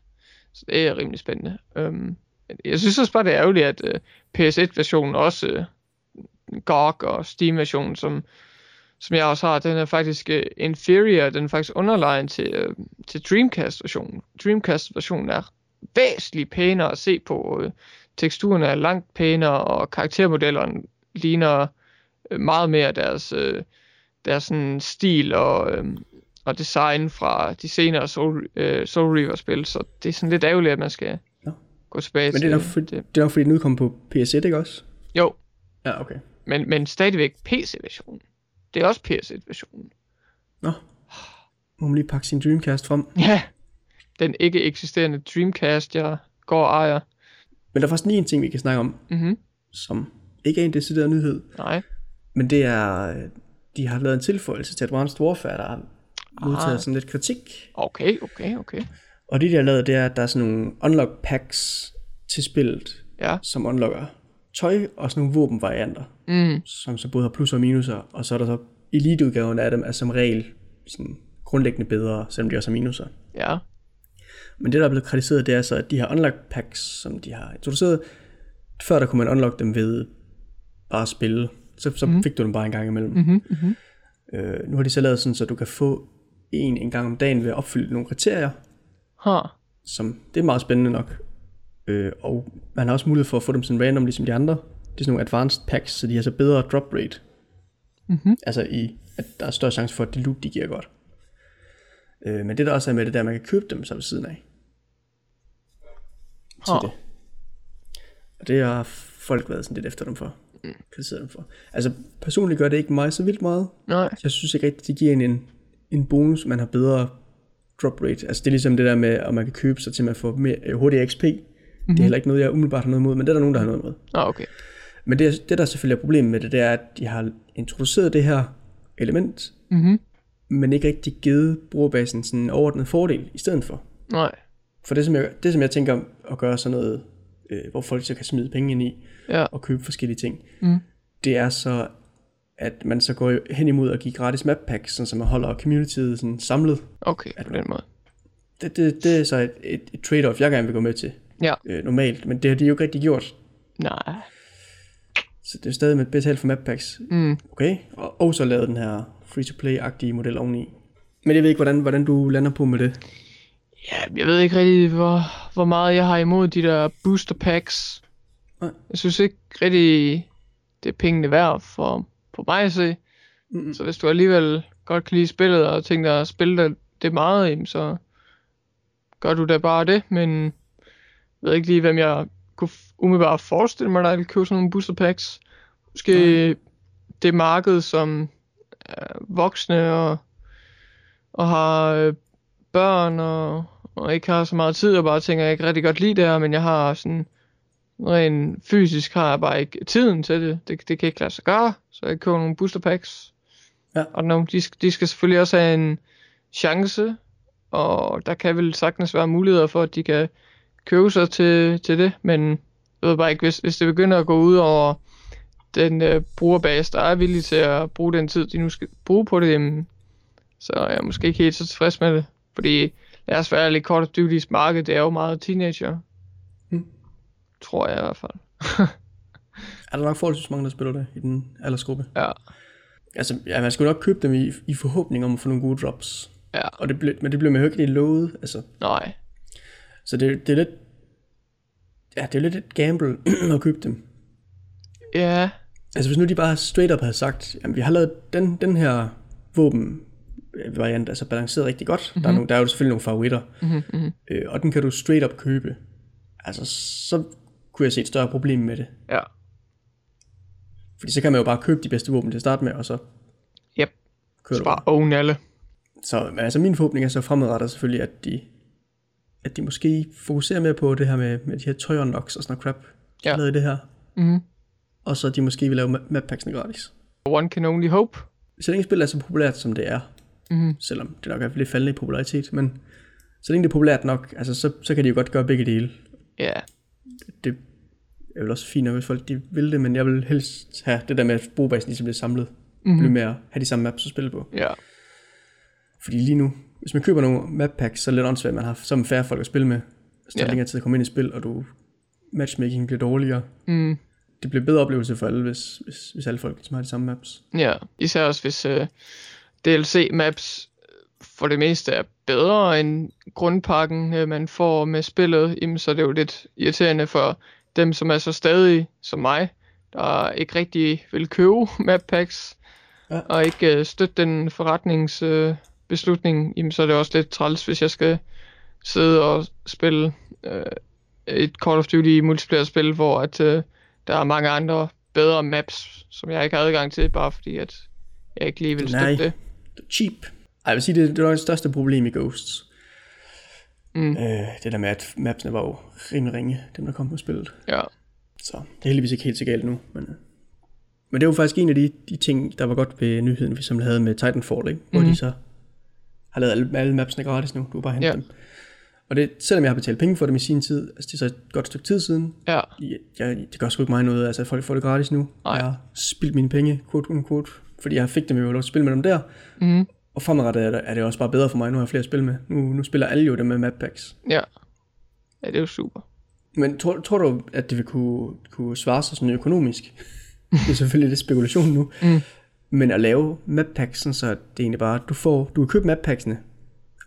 Så det er rimelig spændende. Um, jeg synes også bare, det er ærgerligt, at uh, PS1-versionen også, uh, GOG og Steam-versionen, som, som jeg også har, den er faktisk uh, inferior, den er faktisk underlegen til, uh, til Dreamcast-versionen. Dreamcast-versionen er væsentligt pænere at se på. Uh, teksturerne er langt pænere, og karaktermodellerne ligner øh, meget mere deres, øh, deres sådan stil og, øh, og design fra de senere Soul, øh, Soul Reaver-spil, så det er sådan lidt ærgerligt, at man skal Ja. gå tilbage Men det er, nok, til for, det. det er nok fordi, den udkom på PS1, ikke også? Jo, Ja, okay. men, men stadigvæk PC-versionen. Det er også PS1-versionen. Nå. Må man lige pakke sin Dreamcast frem. Ja, den ikke eksisterende Dreamcast, jeg går og ejer. Men der er faktisk lige en ting, vi kan snakke om, Mhm, som ikke er en decideret nyhed. nej. Men det er, øh, de har lavet en tilføjelse til Advanced Warfare, der har modtaget Ah. sådan lidt kritik. Okay, okay, okay. Og det, de har lavet, det er, at der er sådan nogle unlock packs til spillet, Ja. som unlocker tøj og sådan nogle våbenvarianter, Mm, som så både har plusser og minuser, og så er der så eliteudgaven af dem er som regel sådan grundlæggende bedre, selvom de også har minuser. ja. Men det, der er blevet kritiseret, det er så, at de her unlock packs, som de har introduceret, før der kunne man unlock dem ved bare at spille. Så, så mm. fik du dem bare en gang imellem. Mhm, mhm. Øh, nu har de så lavet sådan, så du kan få en en gang om dagen ved at opfylde nogle kriterier, Ha. som det er meget spændende nok. Øh, og man har også mulighed for at få dem sådan random, ligesom de andre. Det er sådan nogle advanced packs, så de har så bedre drop rate. Mhm. Altså i, at der er større chance for, at det loot, de giver godt. Øh, men det der også er med det der, at man kan købe dem så ved siden af. Til Ha. det. Og det har folk været sådan lidt efter dem for. Mm. Kritiseret dem for. Altså personligt gør det ikke mig så vildt meget. Nej. Jeg synes ikke rigtigt, det giver en, en, en bonus, man har bedre drop rate. Altså det er ligesom det der med, at man kan købe sig til, at man får mere, øh, hurtigere XP. Mm-hmm. Mhm. Det er heller ikke noget, jeg umiddelbart har noget imod, men det er der nogen, der har noget imod. Ah, okay. Men det, det der selvfølgelig er problemet med det, det er, at de har introduceret det her element, Mhm. men ikke rigtig givet brugerbasen sådan en overordnet fordel i stedet for. Nej. For det, som jeg, det, som jeg tænker at gøre sådan noget, øh, hvor folk så kan smide penge ind i Ja. og købe forskellige ting, Mm. det er så, at man så går hen imod at give gratis map packs, sådan så man holder communityet sådan samlet. Okay, på den måde. Det, det, det er så et, et, et trade-off, jeg gerne vil gå med til Ja. øh, normalt, men det har de jo ikke rigtig gjort. Nej. Så det er stadig med betalt for map packs. Mm. Okay, og, og så lavet den her free-to-play-agtige model oveni. Men jeg ved ikke, hvordan, hvordan du lander på med det. Ja, jeg ved ikke rigtig, hvor, hvor meget jeg har imod de der booster packs. Nej. Jeg synes ikke rigtig, det er pengene værd for, for mig at se. Mm-mm. Så hvis du alligevel godt kan lide spillet og tænker at spille det, det meget, så gør du da bare det. Men ved ikke lige, hvem jeg kunne umiddelbart forestille mig, der ville købe sådan nogle booster packs. Måske det marked, som er voksne og, og har øh, børn og, og ikke har så meget tid og bare tænker, jeg kan rigtig godt lide det her, men jeg har sådan rent fysisk har jeg bare ikke tiden til det. Det, det kan ikke lade sig gøre, så jeg køber nogle booster packs. Ja. Og no, de, de skal selvfølgelig også have en chance, og der kan vel sagtens være muligheder for, at de kan købe sig til, til det, men jeg ved bare ikke, hvis, hvis det begynder at gå ud over den øh, brugerbase, der er villig til at bruge den tid, de nu skal bruge på det, jamen, så er jeg måske ikke helt så tilfreds med det. Fordi lad os være ærlig, Call of Duty's marked, det er jo meget teenager. Hmm. Tror jeg i hvert fald. Er der nok forholdsvis mange, der spiller det i den aldersgruppe? Ja. Altså, ja, man skulle nok købe dem i, i forhåbning om at få nogle gode drops. Ja. Og det blev, men det blev man jo ikke lige lovet. Altså, Nej. Så det, det er lidt... Ja, det er lidt et gamble at købe dem. Ja. Altså hvis nu de bare straight up havde sagt, jamen vi har lavet den, den her våben øh, variant, altså balanceret rigtig godt. Mm-hmm. Der, er nogle, der er jo selvfølgelig nogle favoritter. Mm-hmm. Øh, og den kan du straight up købe. Altså så kunne jeg se et større problem med det. Ja. Fordi så kan man jo bare købe de bedste våben til at starte med, og så Yep. kører Så du bare. bare own alle. Så men altså min forhåbning er så fremadrettet selvfølgelig, at de, at de måske fokuserer mere på det her med, med de her toy unlocks og sådan noget crap. Ja. lavet i det her. Mm-hmm. Og så de måske vil lave ma- map packsene gratis. One can only hope. Så længe spillet er så populært, som det er, Mm-hmm. selvom det nok er lidt faldende i popularitet, men så længe det er populært nok, altså så, så kan de jo godt gøre begge dele. Ja. Det er vel også fint nok, hvis folk de vil det, men jeg vil helst have det der med, at brugbasen ligesom bliver samlet. Mm-hmm. Mhm. Blive med at have de samme maps at spille på. Ja. Fordi lige nu, hvis man køber nogle map packs, så er det lidt åndssvagt, at man har så færre folk at spille med. Så det Ja. er længere tid at komme ind i spil, og du matchmaking bliver dårligere. Mm. Det bliver bedre oplevelse for alle, hvis, hvis, hvis alle folk ligesom har de samme maps. Ja, især også hvis uh, DLC-maps for det meste er bedre end grundpakken, uh, man får med spillet, jamen, så er det jo lidt irriterende for dem, som er så stadig som mig, der ikke rigtig vil købe map packs, Ja. og ikke uh, støtte den forretningsbeslutning, uh, beslutning, jamen, så er det også lidt træls, hvis jeg skal sidde og spille uh, et Call of Duty multiplayer-spil, hvor at, uh, der er mange andre bedre maps, som jeg ikke har adgang til, bare fordi at jeg ikke lige vil støtte Nej. det. Cheap. Ej, jeg vil sige, det, det var det største problem i Ghosts. Mm. Øh, det der med, at mapsene var jo rimelig ringe, dem der kom på spillet. Ja. Så det er heldigvis ikke helt så galt nu. Men, øh. men det var faktisk en af de, de ting, der var godt ved nyheden, vi som havde med Titanfall, ikke? hvor Mhm. de så har lavet alle, alle mapsene gratis nu. Du kan bare hente Ja. dem. Og det, selvom jeg har betalt penge for dem i sin tid, altså det er så et godt stykke tid siden, Ja. jeg, jeg, det gør sgu ikke mig noget, altså at folk får det gratis nu. Nej. Jeg har spildt mine penge, quote unquote, fordi jeg fik dem jo lov at spille med dem der. Mm. Og fremadrettet er det, er det også bare bedre for mig, nu har jeg flere at spille med. Nu, nu spiller alle jo dem med map packs. Ja. Ja, det er jo super. Men tror, tror du, at det vil kunne, kunne svare sig sådan økonomisk? det er selvfølgelig lidt spekulation nu. Mm. Men at lave map packs, sådan så det er egentlig bare, du får, du kan købe map packsene,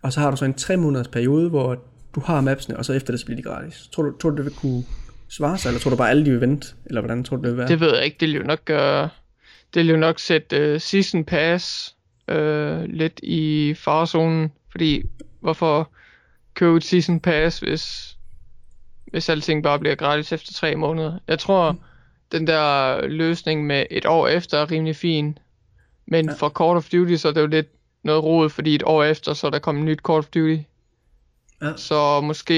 og så har du så en 3 måneders periode, hvor du har mapsene, og så efter det så bliver de gratis. Tror du, tror du det vil kunne svare sig, eller tror du bare alle de vil vente? Eller hvordan tror du det vil være? Det ved jeg ikke, det vil jo nok gøre... Det vil jo nok sætte uh, Season Pass uh, lidt i farezonen, fordi hvorfor købe et Season Pass, hvis, hvis alting bare bliver gratis efter tre måneder? Jeg tror, den der løsning med et år efter er rimelig fin, men Ja. for Call of Duty, så er det jo lidt noget rod, fordi et år efter, så er der kommet nyt Call of Duty. Ja. Så måske,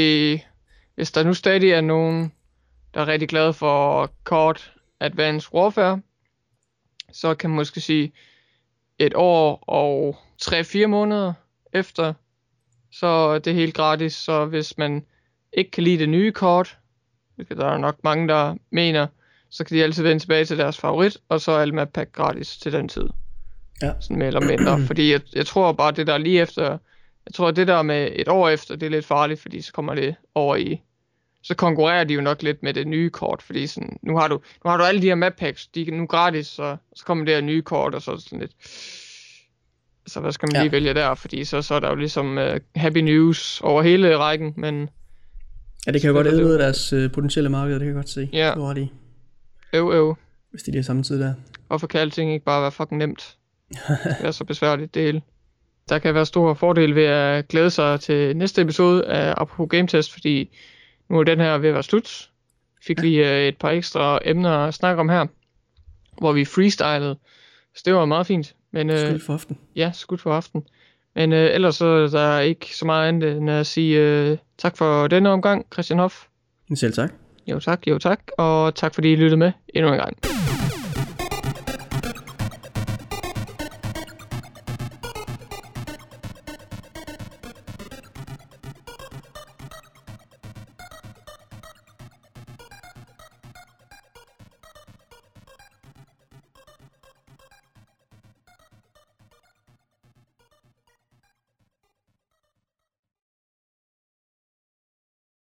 hvis der nu stadig er nogen, der er rigtig glade for kort Advanced Warfare, så kan man måske sige et år og 3-4 måneder efter, så er det helt gratis. Så hvis man ikke kan lide det nye kort, hvilket der er nok mange, der mener, så kan de altid vende tilbage til deres favorit, og så er alle map pack gratis til den tid. Ja. Sådan mere eller mindre. fordi jeg, jeg tror bare, det der lige efter, jeg tror, det der med et år efter, det er lidt farligt, fordi så kommer det over i, så konkurrerer de jo nok lidt med det nye kort, fordi sådan, nu har du, nu har du alle de her map packs, de er nu gratis, så, så kommer det her nye kort, og så er sådan lidt, Så hvad skal man Ja. lige vælge der? Fordi så, så er der jo ligesom uh, happy news over hele rækken, men Ja, det kan jo godt af deres øh, potentielle marked, det kan jeg godt se. Ja. Har ret i, øv, øv. hvis de er samtidig der. Hvorfor kan alting ikke bare være fucking nemt? Det er så besværligt hele. Der kan være stor fordel ved at glæde sig til næste episode af Apropos Game Test, fordi nu er den her ved at være slut. Fik vi øh, et par ekstra emner at snakke om her, hvor vi freestylede. Så det var meget fint. Men øh, Skyld for aften. ja, skudt for aften. Men øh, ellers så er der ikke så meget andet end at sige øh, tak for denne omgang, Christian Hoff. Selv tak. Jo tak, jo tak, og tak fordi I lyttede med endnu en gang.